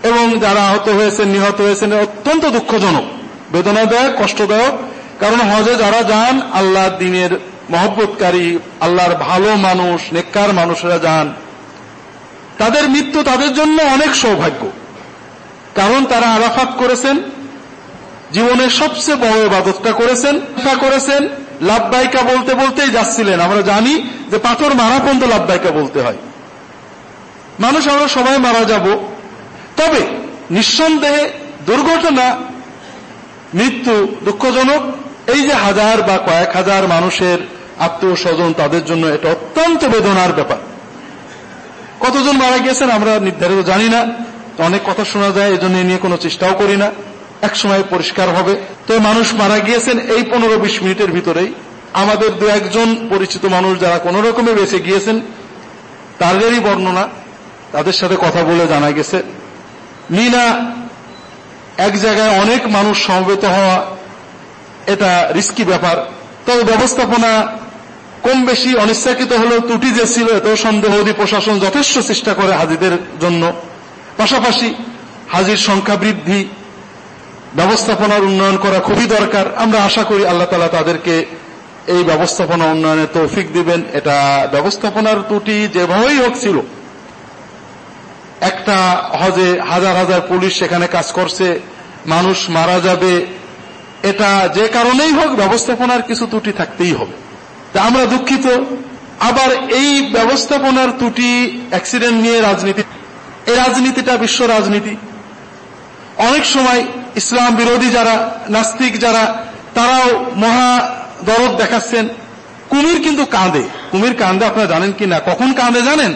এবং যারা আহত হয়েছেন, নিহত হয়েছেন অত্যন্ত দুঃখজনক, বেদনাদায়ক, কষ্টদায়ক। কারণ হজে যারা যান, আল্লাহর দিনের মহব্বতকারী, আল্লাহর ভালো মানুষ, নেককার মানুষেরা যান। তাদের মৃত্যু তাদের জন্য অনেক সৌভাগ্য। কারণ তারা আরাফাত করেছেন, জীবনের সবচেয়ে বড় ইবাদতটা করেছেন করেছেন। লাভবাইকা বলতে বলতেই যাচ্ছিলেন। আমরা জানি যে পাথর মারা পর্যন্ত লাভবাইকা বলতে হয়। মানুষ, আমরা সবাই মারা যাব। তবে নিঃসন্দেহে দুর্ঘটনা, মৃত্যু দুঃখজনক। এই যে হাজার বা কয়েক হাজার মানুষের আত্মীয় স্বজন তাদের জন্য এটা অত্যন্ত বেদনার ব্যাপার। কতজন মারা গিয়েছেন আমরা নির্ধারিত জানি না। অনেক কথা শোনা যায় এই জন্য নিয়ে কোনো চেষ্টাও করি না। এক সময় পরিষ্কার হবে। তো মানুষ মারা গিয়েছেন এই পনেরো বিশ মিনিটের ভিতরেই। আমাদের দু একজন পরিচিত মানুষ যারা কোন রকমে বেঁচে গিয়েছেন, তাদেরই বর্ণনা। তাদের সাথে কথা বলে জানা গেছে। মিনা এক জায়গায় অনেক মানুষ সমবেত হওয়া এটা রিস্কি ব্যাপার। তবে ব্যবস্থাপনা কম বেশি অনিচ্ছাকৃত হলেও ত্রুটি যে ছিল, এতেও সন্দেহ অধি প্রশাসন যথেষ্ট চেষ্টা করে হাজিদের জন্য। পাশাপাশি হাজির সংখ্যা বৃদ্ধি ব্যবস্থাপনার উন্নয়ন করা খুবই দরকার। আমরা আশা করি আল্লাহ তালা তাদেরকে এই ব্যবস্থাপনা উন্নয়নে তৌফিক দিবেন। এটা ব্যবস্থাপনার ত্রুটি যেভাবেই হোক ছিল। একটা হজে হাজার হাজার পুলিশ সেখানে কাজ করছে, মানুষ মারা যাবে। এটা যে কারণেই হোক ব্যবস্থাপনার কিছু ত্রুটি থাকতেই হবে। তা আমরা দুঃখিত। আবার এই ব্যবস্থাপনার ত্রুটি অ্যাক্সিডেন্ট নিয়ে রাজনীতি, এই রাজনীতিটা বিশ্ব রাজনীতি। অনেক সময় ইসলাম বিরোধী যারা, নাস্তিক যারা, তারাও মহা দরদ দেখাচ্ছেন। কুমির কিন্তু কাঁদে। কুমির কাঁদে, আপনারা জানেন কি না? কখন কাঁদে জানেন?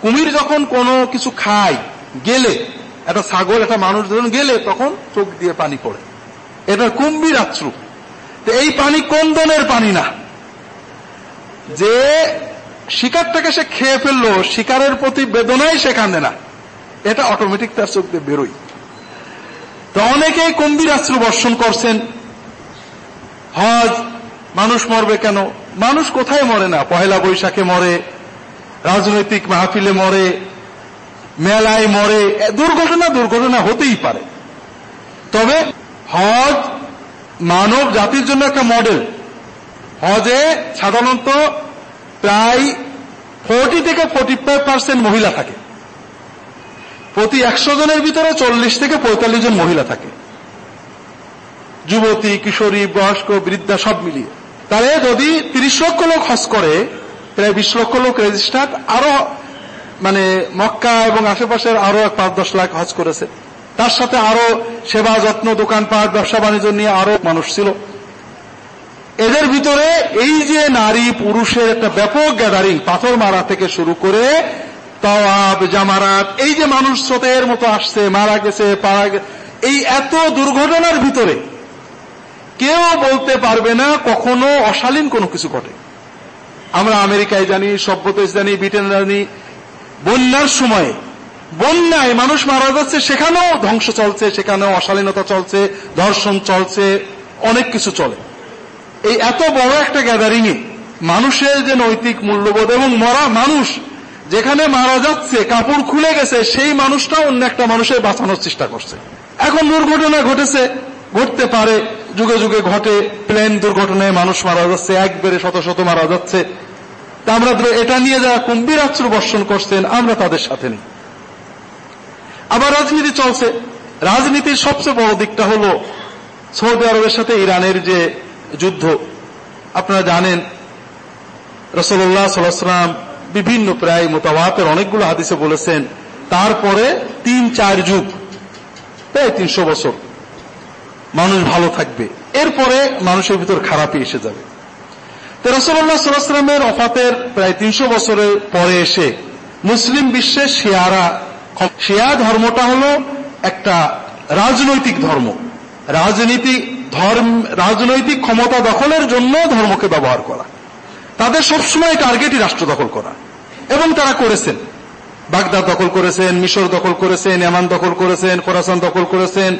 কুমির যখন কোনো কিছু খায়, গেলে, একটা ছাগল, একটা মানুষ যখন গেলে, তখন চোখ দিয়ে পানি পড়ে। এটা কুম্ভীর আশ্রু তো এই পানি কোন দনের পানি না। যে শিকারটাকে সে খেয়ে ফেলল, শিকারের প্রতি বেদনাই সে কান্দে না। এটা অটোমেটিক তার চোখ দিয়ে বেরোয়। তো অনেকেই গম্ভীর আশ্রু বর্ষণ করছেন। হজ, মানুষ মরবে কেন? মানুষ কোথায় মরে না? পহেলা বৈশাখে মরে, রাজনৈতিক মাহফিলে মরে, মেলায় মরে দুর্ঘটনা দুর্ঘটনা হতেই পারে। তবে হজ মানব জাতির জন্য একটা মডেল। হজে সাধারণত প্রায় ফোরটি থেকে ফোরটি ফাইভ পার্সেন্ট মহিলা থাকে। প্রতি একশো জনের ভিতরে চল্লিশ থেকে পঁয়তাল্লিশ জন মহিলা থাকে। যুবতী, কিশোরী, বয়স্ক, বৃদ্ধা সব মিলিয়ে। তাহলে যদি তিরিশ লক্ষ লোক হজ করে, প্রায় বিশ লক্ষ লোক রেজিস্টার্ড আরও মানে মক্কা এবং আশেপাশের আরও এক পাঁচ দশ লাখ হজ করেছে। তার সাথে আরও সেবা যত্ন, দোকানপাট, ব্যবসা বাণিজ্য নিয়ে আরও মানুষ ছিল। এদের ভিতরে এই যে নারী পুরুষের একটা ব্যাপক গ্যাদারিং পাথর মারা থেকে শুরু করে তওয়াব, জামারাত, এই যে মানুষ স্রোতের মতো আসছে, মারা গেছে, পারা এই এত দুর্ঘটনার ভিতরে কেউ বলতে পারবে না কখনো অশালীন কোনো কিছু ঘটে। আমরা আমেরিকায় জানি সভ্যদেশ জানি, ব্রিটেন জানি, বন্যার সময়ে, বন্যায় মানুষ মারা যাচ্ছে, সেখানেও ধ্বংস চলছে, সেখানেও অশালীনতা চলছে, ধর্ষণ চলছে, অনেক কিছু চলে। এই এত বড় একটা গ্যাদারিং এ মানুষের যে নৈতিক মূল্যবোধ এবং মরা মানুষ যেখানে মারা যাচ্ছে, কাপড় খুলে গেছে, সেই মানুষটা অন্য একটা মানুষের বাঁচানোর চেষ্টা করছে। এখন দুর্ঘটনা ঘটেছে, ঘটতে পারে, যুগে যুগে ঘটে, প্লেন দুর্ঘটনায় মানুষ মারা যাচ্ছে, একবারে শত শত মারা যাচ্ছে। আমরা এটা নিয়ে যারা কুম্ভীরাত্র বর্ষণ করছেন, আমরা তাদের সাথে নেই। আবার রাজনীতি চলছে। রাজনীতির সবচেয়ে বড় দিকটা হল সৌদি আরবের সাথে ইরানের যে যুদ্ধ। আপনারা জানেন রসল্লাহ সাল্লাম বিভিন্ন প্রায় মোতাবাতের অনেকগুলো হাদিসে বলেছেন, তারপরে তিন, চার যুগ, প্রায় তিনশো বছর মানুষ ভালো থাকবে। এরপরে মানুষের ভিতর খারাপই এসে যাবে। রসল্লাহ সাল্লাহামের অফাতের প্রায় তিনশো বছরের পরে এসে মুসলিম বিশ্বের শিয়ারা, শিয়া ধর্মটা হল একটা রাজনৈতিক ধর্ম। রাজনীতি ধর্ম, রাজনৈতিক ক্ষমতা দখলের জন্য ধর্মকে ব্যবহার করা। তাদের সবসময় টার্গেটই রাষ্ট্র দখল করা। এবং তারা করেছেন। বাগদাদ দখল করেছেন, মিশর দখল করেছেন, এমান দখল করেছেন, খোরাসান দখল করেছেন।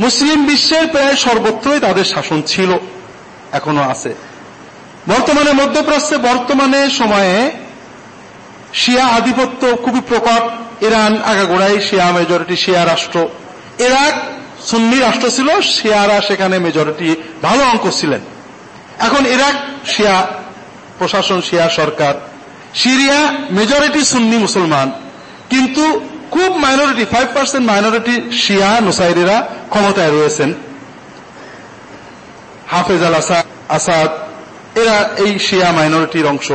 মুসলিম বিশ্বের প্রায় সর্বত্রই তাদের শাসন ছিল, এখনও আছে। বর্তমানে মধ্যপ্রাচ্যে, বর্তমানে সময়ে শিয়া আধিপত্য খুবই প্রকট। ইরান, আগাগোড়াই শিয়া মেজরিটি শিয়া রাষ্ট্র। ইরাক সুন্নি রাষ্ট্র ছিল, শিয়ারা সেখানে মেজরিটি ভালো অঙ্ক ছিলেন। এখন ইরাক শিয়া প্রশাসন, শিয়া সরকার। সিরিয়া মেজরিটি সুন্নি মুসলমান। কিন্তু খুব মাইনরিটি ফাইভ পার্সেন্ট মাইনরিটি শিয়া নুসাইরিরা ক্ষমতায় রয়েছেন। হাফেজ আল আসাদ, এরা এই শিয়া মাইনরিটির অংশ।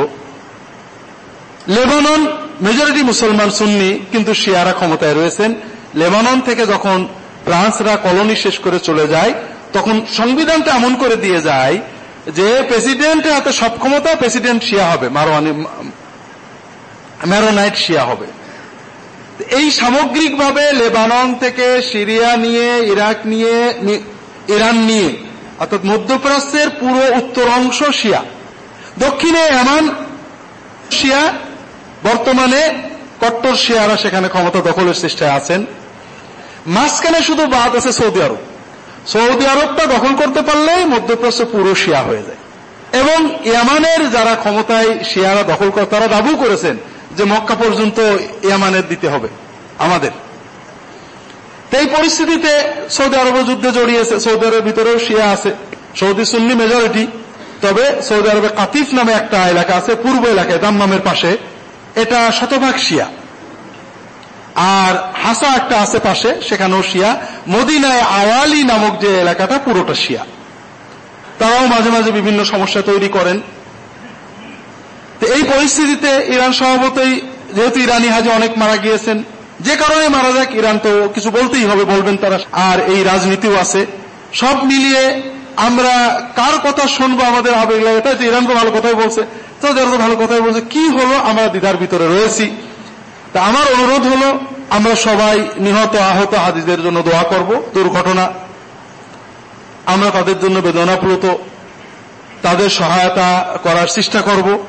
লেবানন মেজরিটি মুসলমান সুন্নি, কিন্তু শিয়ারা ক্ষমতায় রয়েছেন। লেবানন থেকে যখন ফ্রান্সরা কলোনি শেষ করে চলে যায়, তখন সংবিধানটা এমন করে দিয়ে যায় যে প্রেসিডেন্টের হাতে সব ক্ষমতা প্রেসিডেন্ট শিয়া হবে মারোয়ানি ম্যারোনাইট শিয়া হবে। এই সামগ্রিকভাবে লেবানন থেকে সিরিয়া নিয়ে, ইরাক নিয়ে ইরান নিয়ে, অর্থাৎ মধ্যপ্রাচ্যের পুরো উত্তর অংশ শিয়া। দক্ষিণে এমন শিয়া, বর্তমানে কট্টর শিয়ারা সেখানে ক্ষমতা দখলের চেষ্টায় আছেন। মাঝখানে শুধু বাদ আছে সৌদি আরব। সৌদি আরবটা দখল করতে পারলেই মধ্যপ্রাচ্য পুরো শিয়া হয়ে যায়। এবং ইয়ামানের যারা ক্ষমতায় শিয়ারা দখল করে, তারা দাবু করেছেন যে মক্কা পর্যন্ত ইয়ামানের দিতে হবে, আমাদের। এই পরিস্থিতিতে সৌদি আরব যুদ্ধে জড়িয়েছে, সৌদি আরবের ভিতরেও শিয়া আছে, সৌদি সুন্নি মেজরিটি তবে সৌদি আরবে কাতিফ নামে একটা এলাকা আছে, পূর্ব এলাকায়, দাম্মামের পাশে। এটা শতভাগ শিয়া। আর হাসা একটা আছে পাশে, সেখানেও শিয়া। মদিনায় আওয়ালি নামক যে এলাকাটা, পুরোটা শিয়া। তারাও মাঝে মাঝে বিভিন্ন সমস্যা তৈরি করেন। এই পরিস্থিতিতে ইরান স্বভাবতই, যেহেতু ইরানি হাজে অনেক মারা গিয়েছেন, যে কারণে মারা যাক, ইরান তো কিছু বলতেই হবে, বলবেন তারা। আর এই রাজনীতিও আছে। সব মিলিয়ে আমরা কার কথা শুনব আমাদের আবেগ লাগে তাই ইরান তো ভালো কথাই বলছে। তো যারা তো ভালো কথাই বলছে, কি হলো? আমরা দ্বিধার ভিতরে রয়েছি। তা আমার অনুরোধ হলো, আমরা সবাই নিহত, আহত হাদিদের জন্য দোয়া করব, দুর্ঘটনা। আমরা তাদের জন্য বেদনাপ্রত তাদের সহায়তা করার চেষ্টা করব।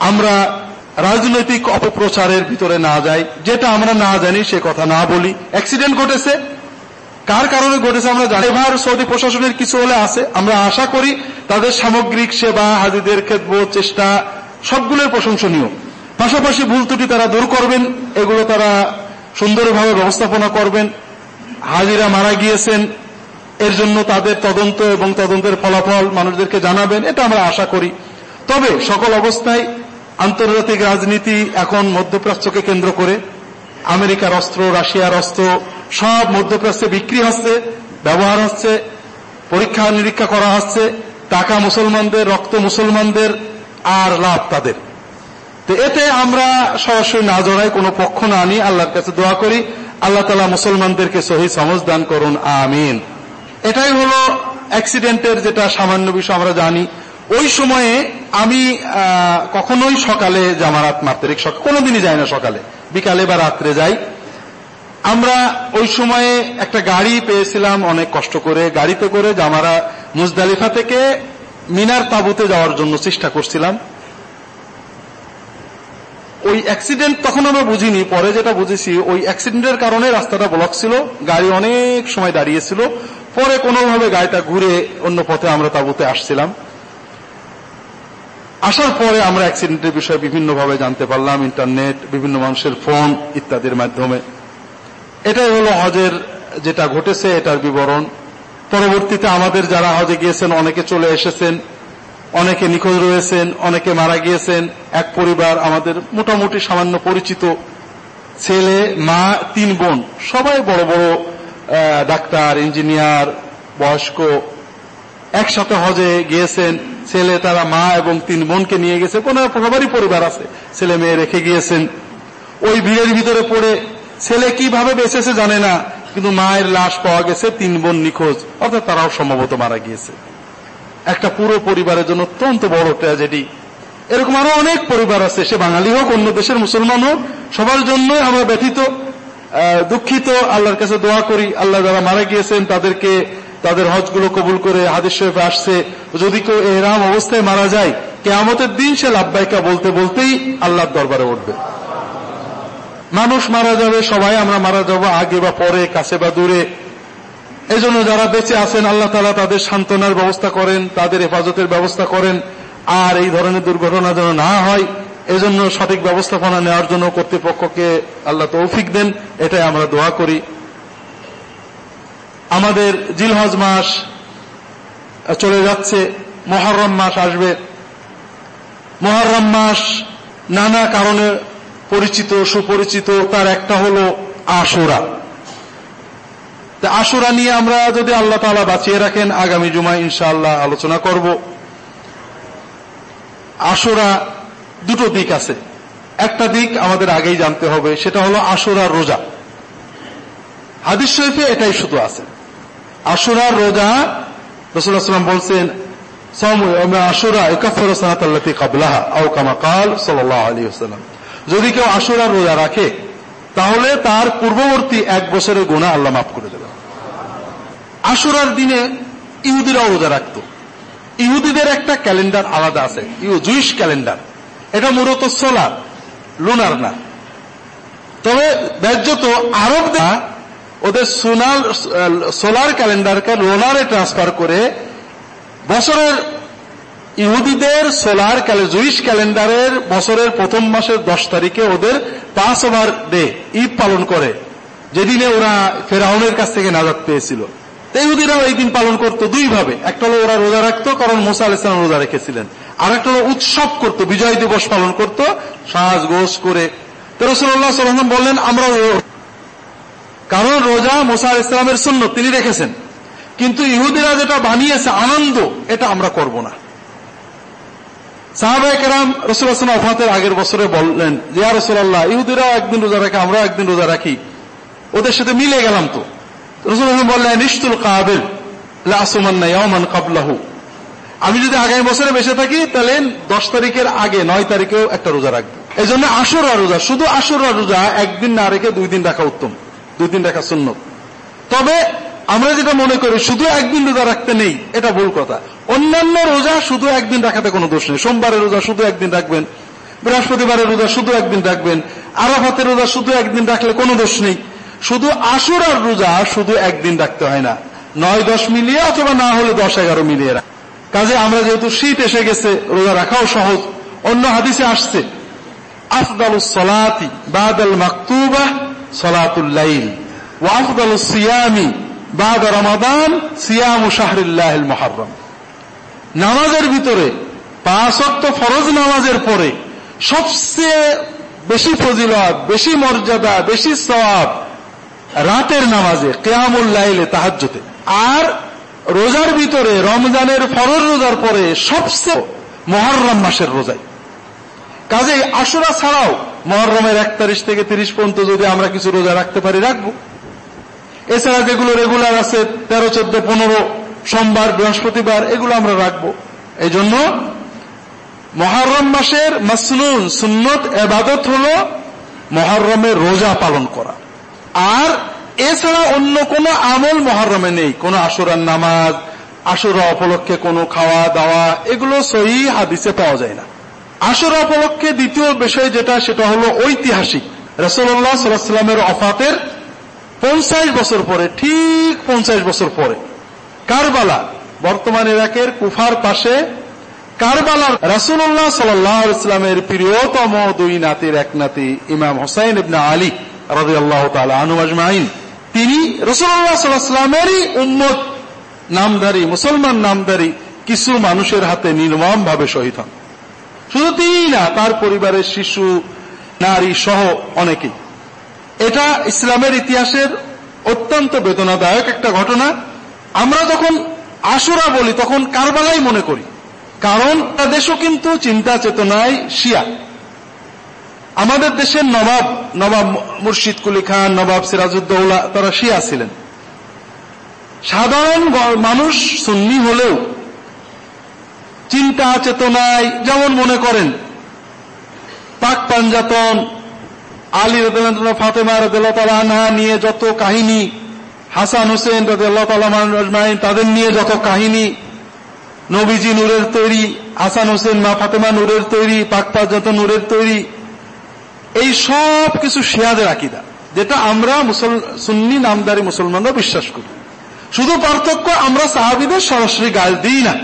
আমরা রাজনৈতিক অপপ্রচারের ভিতরে না যাই, যেটা আমরা না জানি সে কথা না বলি। অ্যাক্সিডেন্ট ঘটেছে। কার কারণে ঘটেছে আমরা জানি এবার সৌদি প্রশাসনের কিছু হলে আছে। আমরা আশা করি তাদের সামগ্রিক সেবা, হাজিদের খেদবোধ চেষ্টা সবগুলোর প্রশংসনীয়। পাশাপাশি ভুল ত্রুটি তারা দূর করবেন, এগুলো তারা সুন্দরভাবে ব্যবস্থাপনা করবেন। হাজিরা মারা গিয়েছেন, এর জন্য তাদের তদন্ত এবং তদন্তের ফলাফল মানুষদেরকে জানাবেন, এটা আমরা আশা করি। তবে সকল অবস্থায় আন্তর্জাতিক রাজনীতি এখন মধ্যপ্রাচ্যকে কেন্দ্র করে। আমেরিকার অস্ত্র, রাশিয়ার অস্ত্র, সব মধ্যপ্রাচ্যে বিক্রি হচ্ছে, ব্যবহার হচ্ছে পরীক্ষা নিরীক্ষা করা হচ্ছে, টাকা মুসলমানদের, রক্ত মুসলমানদের, আর লাভ তাদের। তো এতে আমরা সরাসরি না জড়াই, কোনো পক্ষ না আনি, আল্লাহর কাছে দোয়া করি। আল্লাহ তালা মুসলমানদেরকে সহি সমজ দান করুন, আমিন। এটাই হলো অ্যাক্সিডেন্টের যেটা সামান্য বিষয় আমরা জানি। ওই সময়ে আমি কখনোই সকালে জামারাত মারতে, রিক্সা, কোনোদিনই যাই না সকালে। বিকালে বা রাত্রে যাই। আমরা ওই সময়ে একটা গাড়ি পেয়েছিলাম, অনেক কষ্ট করে গাড়িতে করে জামারা মুজদালিফা থেকে মিনার তাবুতে যাওয়ার জন্য চেষ্টা করছিলাম। ওই অ্যাক্সিডেন্ট তখন আমরা বুঝিনি। পরে যেটা বুঝেছি, ওই অ্যাক্সিডেন্টের কারণে রাস্তাটা ব্লক ছিল, গাড়ি অনেক সময় দাঁড়িয়েছিল। পরে কোনোভাবে গাড়িটা ঘুরে অন্য পথে আমরা তাবুতে আসছিলাম। আসার পরে আমরা অ্যাক্সিডেন্টের বিষয়ে বিভিন্নভাবে জানতে পারলাম ইন্টারনেট বিভিন্ন মানুষের ফোন ইত্যাদির মাধ্যমে। এটাই হলো হজের যেটা ঘটেছে, এটার বিবরণ। পরবর্তীতে আমাদের যারা হজে গিয়েছেন, অনেকে চলে এসেছেন। অনেকে নিখোঁজ রয়েছেন, অনেকে মারা গিয়েছেন। এক পরিবার আমাদের মোটামুটি সামান্য পরিচিত ছেলে, মা, তিন বোন, সবাই বড় বড় ডাক্তার, ইঞ্জিনিয়ার, বয়স্ক। একসাথে হজে গিয়েছেন, ছেলে তারা মা এবং তিন বোনকে নিয়ে গেছে। কোন সবারই পরিবার আছে, ছেলে মেয়ে রেখে গিয়েছেন। ওই ভিড়ের ভিতরে পড়ে ছেলে কীভাবে বেঁচেছে জানে না, কিন্তু মায়ের লাশ পাওয়া গেছে, তিন বোন নিখোঁজ। অর্থাৎ তারাও সম্ভবত মারা গিয়েছে। একটা পুরো পরিবারের জন্য অত্যন্ত বড় ট্র্যাজেডি এরকম আরও অনেক পরিবার আছে, সে বাঙালি হোক, অন্য দেশের মুসলমান হোক, সবার জন্যই আমরা ব্যথিত দুঃখিত, আল্লাহর কাছে দোয়া করি, আল্লাহ যারা মারা গিয়েছেন, তাদেরকে তাদের হজগুলো কবুল করে হাদিস শরীফে আসছে। যদি কেউ এরাম অবস্থায় মারা যায়, কেয়ামতের দিন সে লাভবাইকা বলতে বলতেই আল্লাহর দরবারে উঠবে। মানুষ মারা যাবে, সবাই আমরা মারা যাব আগে বা পরে, কাছে বা দূরে। এই জন্য যারা বেঁচে আছেন, আল্লাহ তালা তাদের সান্ত্বনার ব্যবস্থা করেন, তাদের হেফাজতের ব্যবস্থা করেন। আর এই ধরনের দুর্ঘটনা যেন না হয়, এজন্য সঠিক ব্যবস্থাপনা নেওয়ার জন্য কর্তৃপক্ষকে আল্লাহ তৌফিক দেন, এটাই আমরা দোয়া করি। আমাদের জিলহজ মাস চলে যাচ্ছে, মহরম মাস আসবে। মহরম মাস নানা কারণে পরিচিত, সুপরিচিত, তার একটা হল আশুরা। তা আশুরা নিয়ে আমরা যদি আল্লাহ তালা বাঁচিয়ে রাখেন, আগামী জুমায় ইনশাআল্লাহ আলোচনা করব। আশুরা দুটো দিক আছে। একটা দিক আমাদের আগেই জানতে হবে, সেটা হলো আশুরা রোজা। হাদিস শরীফে এটাই শুধু আছে। আশুরার রোজা রসুলাম বলছেন যদি কেউ আশুরার রোজা রাখে, তাহলে তার পূর্ববর্তী এক বছরের গুণা আল্লাহ মাফ করে আশুরার দিনে ইহুদিরাও রোজা রাখত। ইহুদিদের একটা ক্যালেন্ডার আলাদা আছে। Jewish calendar. এটা মূলত সোলার, লুনার না। তবে ব্যাজ্যত আরবরা ওদের সোনার সোলার ক্যালেন্ডারকে লোনারে ট্রান্সফার করে বছরের ইহুদিদের সোলার জুইশ ক্যালেন্ডারের বছরের প্রথম মাসের দশ তারিখে ওদের পাঁচ ওভার ডে, ঈদ পালন করে। যেদিনে ওরা ফেরাউনের কাছ থেকে নাজাদ পেয়েছিল। ইহুদিরাও এই দিন পালন করতো দুই ভাবে একটা হলো ওরা রোজা রাখতো, কারণ মোসা আলাইসলাম রোজা রেখেছিলেন। আর একটা হলো উৎসব করতো, বিজয় দিবস পালন করতো সাজ গোস করে। তো রসুল্লাহ বললেন, আমরা কারণ রোজা মোসা ইসলামের শূন্য তিনি রেখেছেন। কিন্তু ইহুদিরা যেটা বানিয়েছে, আনন্দ, এটা আমরা করব না। সাহাবাহ কেরাম রসুল্লাহ অফাতের আগের বছরে বললেন যে আর রসুল্লাহ ইহুদিরাও একদিন রোজা রাখে, আমরাও একদিন রোজা রাখি। ওদের সাথে মিলে গেলাম তো। বললেন নিশ্তুল কাবিল কাবলাহু। আমি যদি আগামী বছরে বেঁচে থাকি, তাহলে দশ তারিখের আগে, নয় তারিখেও একটা রোজা রাখব। এই জন্য আসরা রোজা, শুধু আসরা রোজা, একদিন না রেখে দুই দিন রাখা উত্তম, দুই দিন রাখা শূন্য তবে আমরা যেটা মনে করি, শুধু একদিন রোজা রাখতে নেই, এটা ভুল কথা। অন্যান্য রোজা শুধু একদিন রাখাতে কোনো দোষ নেই। সোমবারের রোজা শুধু একদিন রাখবেন, বৃহস্পতিবারের রোজা শুধু একদিন রাখবেন, আরাফাতের রোজা শুধু একদিন রাখলে কোনো দোষ নেই। শুধু আশুর আর রোজা শুধু একদিন রাখতে হয় না। নয় দশ মিলিয়ে অথবা না হলে দশ এগারো মিলিয়ে রাখ। কাজে আমরা যেহেতু শীত এসে গেছে, রোজা রাখাও সহজ। অন্য হাদিসে আসছে আফদালুস সলাতি বাদাল মাকতুবা সলাতুল লাইল, ওয়া সিয়ামি বাদ রমাদান সিয়ামু শাহরিল্লাহিল মুহাররম। নামাজের ভিতরে পাঁচ ফরজ নামাজের পরে সবচেয়ে বেশি ফজিলত, বেশি মর্যাদা, বেশি সওয়াব রাতের নামাজে, কেয়ামুল লাইলে তাহাজ্জতে আর রোজার ভিতরে, রমজানের ফরজ রোজার পরে সবচেয়ে মহরম মাসের রোজায় কাজে আশুরা ছাড়াও মহরমের এক তারিখ থেকে তিরিশ পর্যন্ত যদি আমরা কিছু রোজা রাখতে পারি, রাখব। এছাড়া যেগুলো রেগুলার আছে, তেরো, চোদ্দ, পনেরো, সোমবার, বৃহস্পতিবার, এগুলো আমরা রাখব। এই জন্য মহরম মাসের মাসনুন, সুন্নত, এবাদত হল মহরমের রোজা পালন করা। আর এছাড়া অন্য কোনো আমল মহরমে নেই। কোনো আশুরার নামাজ আশুরা উপলক্ষে কোনো খাওয়া দাওয়া, এগুলো সহি হাদিসে পাওয়া যায় না। আশুরা উপলক্ষে দ্বিতীয় বিষয় যেটা, সেটা হলো ঐতিহাসিক। রসল্লাহ সাল্লামের অফাতের পঞ্চাশ বছর পরে, ঠিক পঞ্চাশ বছর পরে, কারবালা, বর্তমান ইরাকের কুফার পাশে, কারবালার রাসুল্লাহ সাল্লাহ ইসলামের প্রিয়তম দুই নাতির এক নাতি, ইমাম হোসাইন ইবনা আলী। রাজি আল্লাহ আনুমাজমাইন তিনি রসুল্লাহ সাল্লাহামেরই উম্মত, নামধারী, মুসলমান নামধারী, কিছু মানুষের হাতে নির্মম ভাবে শহীদ হন। শুধু তিনি না, তার পরিবারের শিশু, নারী সহ অনেকেই। এটা ইসলামের ইতিহাসের অত্যন্ত বেদনাদায়ক একটা ঘটনা। আমরা যখন আশুরা বলি, তখন কারবালাই মনে করি। কারণ দেশও কিন্তু চিন্তা চেতনায় শিয়া। আমাদের দেশের নবাব নবাব মুর্শিদ কুলি খান, নবাব সিরাজউদ্দৌলা, তারা শিয়া ছিলেন। সাধারণ মানুষ সুন্নি হলেও চিন্তা, চেতনায় যেমন মনে করেন, পাক পাঞ্জাতন, আলী রদুল্লাহ ফাতেমা রদুল্লাহ আনহা নিয়ে যত কাহিনী, হাসান হোসেন রদুল্লাহ তালামাইন তাদের নিয়ে যত কাহিনী, নবীজি নূরের তৈরি, হাসান হোসেন মা ফাতেমা নূরের তৈরি, পাক পাঞ্জাত নূরের তৈরি এই সব কিছু শিয়াদের আকিদা, যেটা আমরা সুন্নি নামদারি মুসলমানরা বিশ্বাস করি। শুধু পার্থক্য আমরা সাহাবিদের সরাসরি গাল দিই না।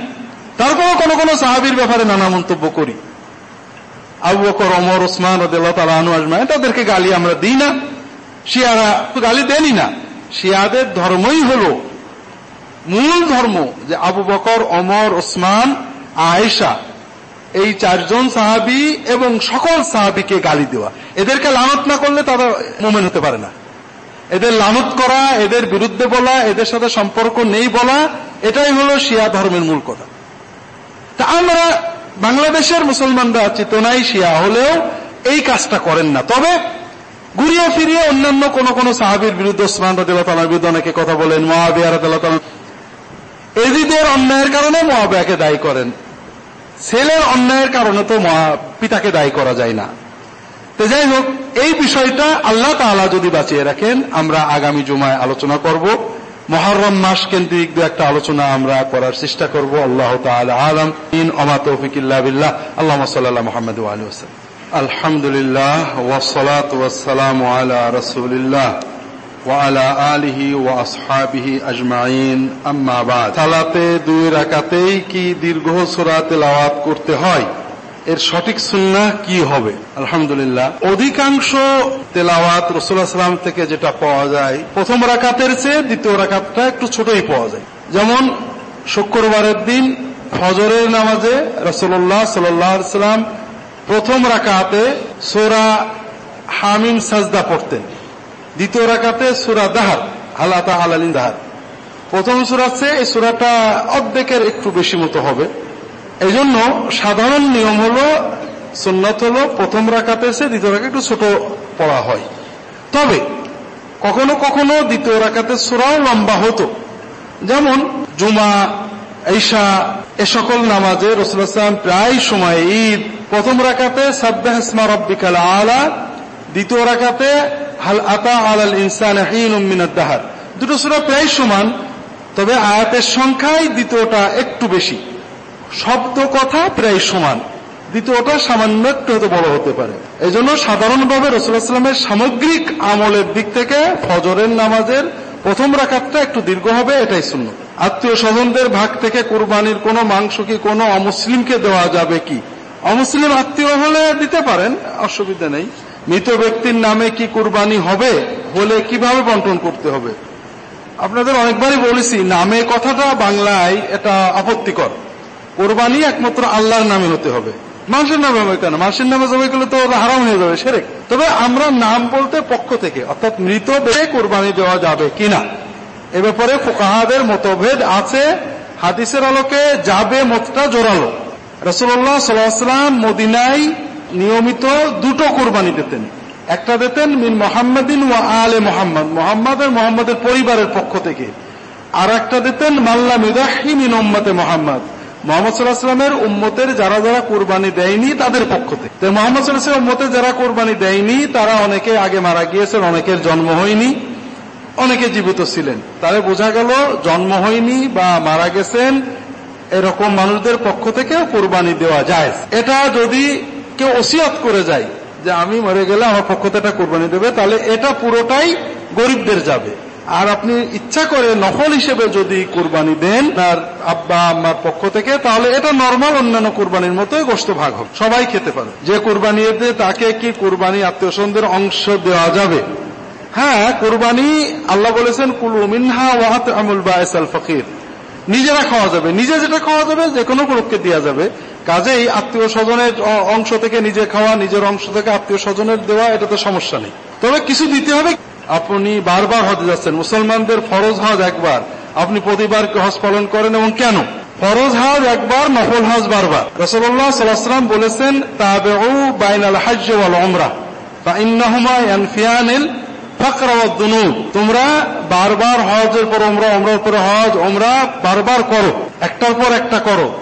তারপরও কোনো কোনো সাহাবির ব্যাপারে নানা মন্তব্য করি। আবু বকর অমর ওসমান আজমায় তাদেরকে গালি আমরা দিই না। শিয়ারা গালি দেনই না। শিয়াদের ধর্মই হল মূল ধর্ম যে আবু বকর অমর ওসমান, আয়েশা এই চারজন সাহাবি এবং সকল সাহাবিকে গালি দেওয়া। এদেরকে লানত না করলে তারা মোমেন হতে পারে না। এদের লানত করা, এদের বিরুদ্ধে বলা, এদের সাথে সম্পর্ক নেই বলা, এটাই হলো শিয়া ধর্মের মূল কথা। তা আমরা বাংলাদেশের মুসলমানরা চেতনাই শিয়া হলেও এই কাজটা করেন না। তবে ঘুরিয়ে ফিরিয়ে অন্যান্য কোন কোন সাহাবির বিরুদ্ধে ওসমান রাদিল্লাহ বিরুদ্ধে অনেকে কথা বলেন মহাবিয়া রাদিল্লাহ এজিদের অন্যায়ের কারণে মহাবিয়াকে দায়ী করেন। ছেলের অন্যায়ের কারণে তো পিতাকে দায়ী করা যায় না। তো যাই হোক, এই বিষয়টা আল্লাহ তালা যদি বাঁচিয়ে রাখেন, আমরা আগামী জুমায় আলোচনা করব। মহরম মাস কেন্দ্রিক দু একটা আলোচনা আমরা করার চেষ্টা করব। আল্লাহ আলম। ইন অমা বিল্লাহ। আল্লাহ সাল্লাহ মোহাম্মদ আলী হোসেন আলহামদুলিল্লাহ ওয়াসালাম আলা রসুলিল্লাহ। ওয়ালা আলিহি ওয়া আসহাবিহি আজমাইন আম্মা বাদ সালাতে দুই রাকাতেই কি দীর্ঘ সূরা তেলাওয়াত করতে হয়? এর সঠিক সুন্না কি হবে? আলহামদুলিল্লাহ। অধিকাংশ তেলাওয়াত রসুল্লাহ সাল্লাম থেকে যেটা পাওয়া যায় প্রথম রাকাতের চেয়ে দ্বিতীয় রাকাতটা একটু ছোটই পাওয়া যায়। যেমন শুক্রবারের দিন ফজরের নামাজে রসল্লাহ সাল্লাম প্রথম রাকাতে সোরা হামিম সাজদা পড়তেন। দ্বিতীয় রাকাতে সুরা দাহার আল্লাহ আলালিন দাহার প্রথম সুরাচ্ছে এই সুরাটা অর্ধেকের একটু বেশি মতো হবে। এই জন্য সাধারণ নিয়ম হল, সুন্নত হল প্রথম রাকাতে এসে দ্বিতীয় রাখা একটু ছোট পড়া হয়। তবে কখনো কখনো দ্বিতীয় রাকাতে সুরাও লম্বা হতো। যেমন জুমা, ঈশা, এ সকল নামাজে রসুলাম প্রায় সময় ঈদ, প্রথম রাকাতে সাব্বাহ ইসমা রব্বিকাল আলা দ্বিতীয় রাখাতে হাল আতা আলাল ইনসান দাহার। দুটো সুরা প্রায় সমান, তবে আয়াতের সংখ্যায় দ্বিতীয়টা একটু বেশি। শব্দ কথা প্রায় সমান। দ্বিতীয়টা সামান্য একটু হয়তো বড় হতে পারে। এই জন্য সাধারণভাবে রসুলামের সামগ্রিক আমলের দিক থেকে ফজরের নামাজের প্রথম রাখাতটা একটু দীর্ঘ হবে, এটাই শূন্য। আত্মীয় স্বজনদের ভাগ থেকে কোরবানির কোনো মাংস কি কোনো অমুসলিমকে দেওয়া যাবে কি? অমুসলিম আত্মীয় হলে দিতে পারেন, অসুবিধা নেই। মৃত ব্যক্তির নামে কি কুরবানি হবে হলে কীভাবে বন্টন করতে হবে? আপনাদের অনেকবারই বলেছি, নামে কথাটা বাংলায় এটা আপত্তিকর। কোরবানি একমাত্র আল্লাহর নামে হতে হবে। মানুষের নামে হবে কেন? মানুষের নামে জবাই করলে তো হারাম হয়ে যাবে, সেরেক। তবে আমরা নাম বলতে পক্ষ থেকে, অর্থাৎ মৃত বেড়ে কোরবানি দেওয়া যাবে কিনা? এ ব্যাপারে ফোকাহাদের মতভেদ আছে, হাদিসের আলোকে যাবে মতটা জোরালো। রসুল্লাহ সাল্লাম মদিনায় নিয়মিত দুটো কোরবানি দিতেন। একটা দিতেন মিন মোহাম্মদিন ও আলে মোহাম্মদ মোহাম্মদ মোহাম্মদের পরিবারের পক্ষ থেকে। আর একটা দিতেন মাল্লা মিদাহি মিন উম্মতে মোহাম্মদ। মোহাম্মদ সাল্লাহামের উম্মতের যারা যারা কোরবানি দেয়নি তাদের পক্ষ থেকে। তো মোহাম্মদ সাল্লাহ উম্মতের যারা কোরবানি দেয়নি, তারা অনেকে আগে মারা গিয়েছেন, অনেকের জন্ম হয়নি, অনেকে জীবিত ছিলেন। তাহলে বোঝা গেল জন্ম হয়নি বা মারা গেছেন, এরকম মানুষদের পক্ষ থেকে কোরবানি দেওয়া যায়। এটা যদি কেউ ওসিয়াত করে যায় যে আমি মরে গেলে আমার পক্ষ থেকে কোরবানি দেবে, তাহলে এটা পুরোটাই গরিবদের যাবে। আর আপনি ইচ্ছা করে নফল হিসেবে যদি কোরবানি দেন, তার আব্বা, আম্মার পক্ষ থেকে, তাহলে এটা নর্মাল অন্যান্য কোরবানির মতোই গোস্ত ভাগ হবে। সবাই খেতে পারে। যে কোরবানি এতে তাকে কি কোরবানি আত্মীয় স্বজনদের অংশ দেওয়া যাবে? হ্যাঁ কোরবানি আল্লাহ বলেছেন, কুলু মিনহা ওয়াহাত আমুল বায়সাল ফকির। নিজেরা খাওয়া যাবে। নিজে যেটা খাওয়া যাবে, যে কোনো লোককে দেওয়া যাবে। কাজেই আত্মীয় স্বজনের অংশ থেকে নিজে খাওয়া, নিজের অংশ থেকে আত্মীয় স্বজনের দেওয়া, এটা তো সমস্যা নেই। তবে কিছু দিতে হবে। আপনি বারবার হজে যাচ্ছেন। মুসলমানদের ফরজ হজ একবার। আপনি প্রতিবার হজ পালন করেন এবং কেন? ফরজ হজ একবার, নফল হজ বারবার। রসল্লাহ সাল্লাম বলেছেন তাবে বাইনাল হাজ বা তোমরা বারবার হজের পর ওমরা ওমরার পরে হজ ওমরা বারবার করো। একটার পর একটা করো।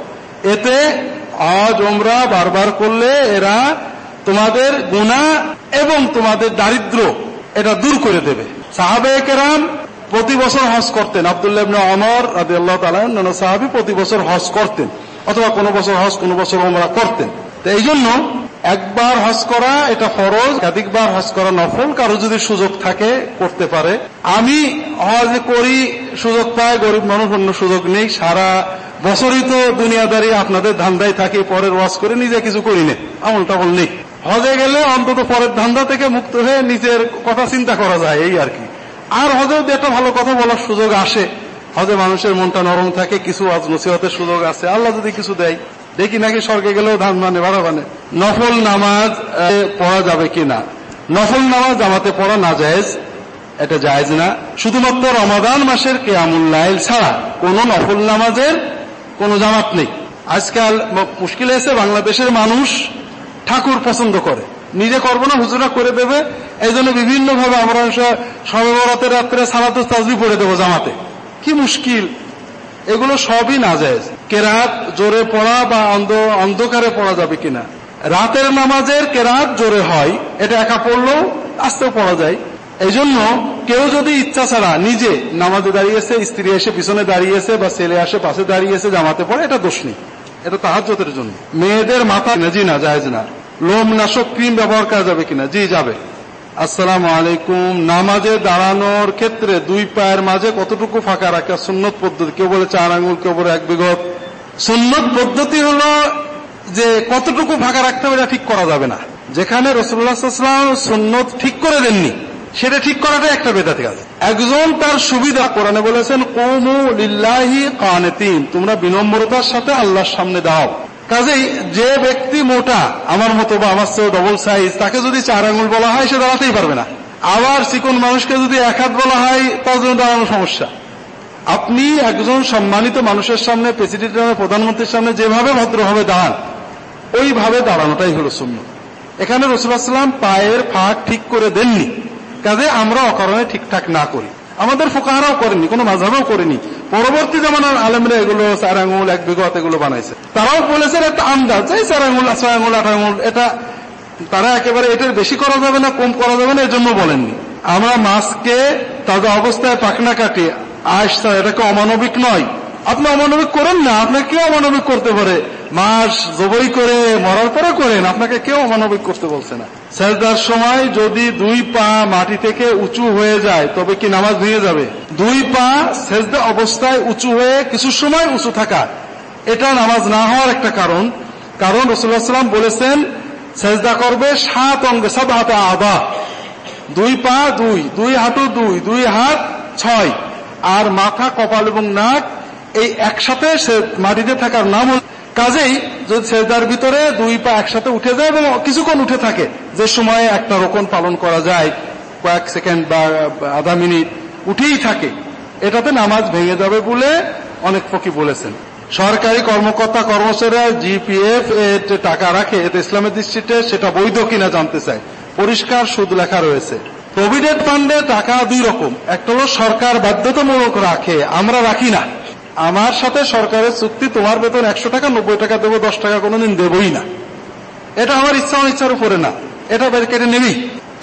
এতে হজ ওমরা বারবার করলে এরা তোমাদের গুণা এবং তোমাদের দারিদ্র এটা দূর করে দেবে। সাহাবে কেরাম প্রতি বছর হজ করতেন। আবদুল্লাহ অমর রাজি আল্লাহ তালা সাহাবি প্রতি বছর হজ করতেন অথবা কোনো বছর হজ, কোনো বছর ওমরা করতেন। তো এই জন্য একবার হজ করা এটা ফরজ, একাধিকবার হজ করা নফল, কারও যদি সুযোগ থাকে করতে পারে। আমি হজ করি, সুযোগ পায়, গরিব মানুষ অন্য সুযোগ নেই, সারা বছরই তো দুনিয়াদারি আপনাদের ধান্দায় থাকে, পরের ওয়াজ করে নিজে কিছু করি নে, আমল টামল নেই। হজে গেলে অন্তত পরের ধান্দা থেকে মুক্ত হয়ে নিজের কথা চিন্তা করা যায়, এই আর কি। আর হজে একটা ভালো কথা বলার সুযোগ আসে, হজে মানুষের মনটা নরম থাকে, কিছু আজ নসিহতের সুযোগ আছে, আল্লাহ যদি কিছু দেয়, দেখি নাকি স্বর্গে গেলেও ধান মানে ভাড়া মানে নফল নামাজ পড়া যাবে কি না? নফল নামাজ জামাতে পড়া না জায়েজ এটা জায়েজ না। শুধুমাত্র রমাদান মাসের কেয়ামুল্লাইল ছাড়া কোন নফল নামাজের কোন জামাত নেই। আজকাল মুশকিল এসে বাংলাদেশের মানুষ ঠাকুর পছন্দ করে। নিজে করব না, হুজুরা করে দেবে। এই জন্য বিভিন্ন ভাবে আমরা সবে বরাতের রাত্রে সালাতুস তাজবি পড়ে দেবো জামাতে। কি মুশকিল। এগুলো সবই না যায় কেরাত জোরে পড়া বা অন্ধ অন্ধকারে পড়া যাবে কিনা। রাতের নামাজের কেরাত জোরে হয়, এটা একা পড়লেও আস্তেও পড়া যায়। এই জন্য কেউ যদি ইচ্ছা ছাড়া নিজে নামাজে দাঁড়িয়েছে স্ত্রী এসে পিছনে দাঁড়িয়েছে বা ছেলে আসে, পাশে দাঁড়িয়েছে জামাতে পড়ে, এটা দোষ নেই। এটা তাহাজতের জন্য। মেয়েদের মাথা জি না যায় না। লোম নাশক ক্রিম ব্যবহার করা যাবে কিনা? জি, যাবে। আসসালাম আলাইকুম। নামাজে দাঁড়ানোর ক্ষেত্রে দুই পায়ের মাঝে কতটুকু ফাঁকা রাখা সুন্নত পদ্ধতি? কেউ বলে চার আঙুল কেউ বলে এক বিগত। সুন্নত পদ্ধতি হল যে কতটুকু ফাঁকা রাখতে হবে এটা ঠিক করা যাবে না। যেখানে রসুল্লাহাম সুন্নত ঠিক করে দেননি সেটা ঠিক করাটা একটা বেদাতি কাজ। একজন তার সুবিধা কোরআনে বলেছেন, কৌমু লিল্লাহি কানেতিন। তোমরা বিনম্রতার সাথে আল্লাহর সামনে দাও কাজেই যে ব্যক্তি মোটা, আমার মতো বা আমার চেয়ে ডবল সাইজ তাকে যদি চার আঙুল বলা হয়, সে দাঁড়াতেই পারবে না। আবার চিকন মানুষকে যদি এক হাত বলা হয়, তার জন্য দাঁড়ানো সমস্যা। আপনি একজন সম্মানিত মানুষের সামনে প্রেসিডেন্ট প্রধানমন্ত্রীর সামনে যেভাবে ভদ্রভাবে দাঁড়ান, ওইভাবে দাঁড়ানোটাই হলো শূন্য এখানে রসুলাম পায়ের ফাঁক ঠিক করে দেননি। কাজে আমরা অকারণে ঠিকঠাক না করি। আমাদের ফোকাহারাও করেনি, কোনো মাঝাবেও করেনি। পরবর্তী জামানার আলমরা এগুলো চার আঙুল এক বিগত এগুলো বানাইছে। তারাও বলেছেন একটা আন্দাজ এই চার আঙুল ছয় আঙুল আট আঙুল এটা তারা একেবারে এটার বেশি করা যাবে না, কম করা যাবে না এর জন্য বলেননি। আমরা মাছকে তাদের অবস্থায় পাখনা কাটি আস এটাকে অমানবিক নয়। আপনি অমানবিক করেন না, আপনাকে কেউ অমানবিক করতে পারে। মাস জবই করে, মরার পরে করেন, আপনাকে কেউ অমানবিক করতে বলছে না। সেজদার সময় যদি দুই পা মাটি থেকে উঁচু হয়ে যায়, তবে কি নামাজ ভেঙে যাবে? দুই পা সেজদা অবস্থায় উঁচু হয়ে কিছু সময় উঁচু থাকা। এটা নামাজ না হওয়ার একটা কারণ। কারণ রসুল্লাহ সাল্লাম বলেছেন, সেজদা করবে সাত অঙ্গে সাত হাতে আদা। দুই পা দুই দুই হাঁটু দুই দুই হাত ছয়। আর মাথা, কপাল এবং নাক এই একসাথে সে মাটিতে থাকার নাম কাজেই যদি সেজদার ভিতরে দুই পা একসাথে উঠে যায় এবং কিছুক্ষণ উঠে থাকে, যে সময়ে একটা রোকন পালন করা যায়, কয়েক সেকেন্ড বা আধা মিনিট উঠেই থাকে, এটাতে নামাজ ভেঙে যাবে বলে অনেক ফকি বলেছেন। সরকারি কর্মকর্তা কর্মচারীরা জিপিএফ টাকা রাখে, এতে ইসলামের দৃষ্টিতে সেটা বৈধ কিনা জানতে চায়। পরিষ্কার সুদ লেখা রয়েছে। প্রভিডেন্ট ফান্ডে টাকা দুই রকম। একটা হলো সরকার বাধ্যতামূলক রাখে, আমরা রাখি না। আমার সাথে সরকারের চুক্তি, তোমার বেতন একশো টাকা, নব্বই টাকা দেবো, দশ টাকা কোনোদিন দেবই না। এটা আমার ইচ্ছা অনিচ্ছার উপরে না। এটা বের কেটে নেবি।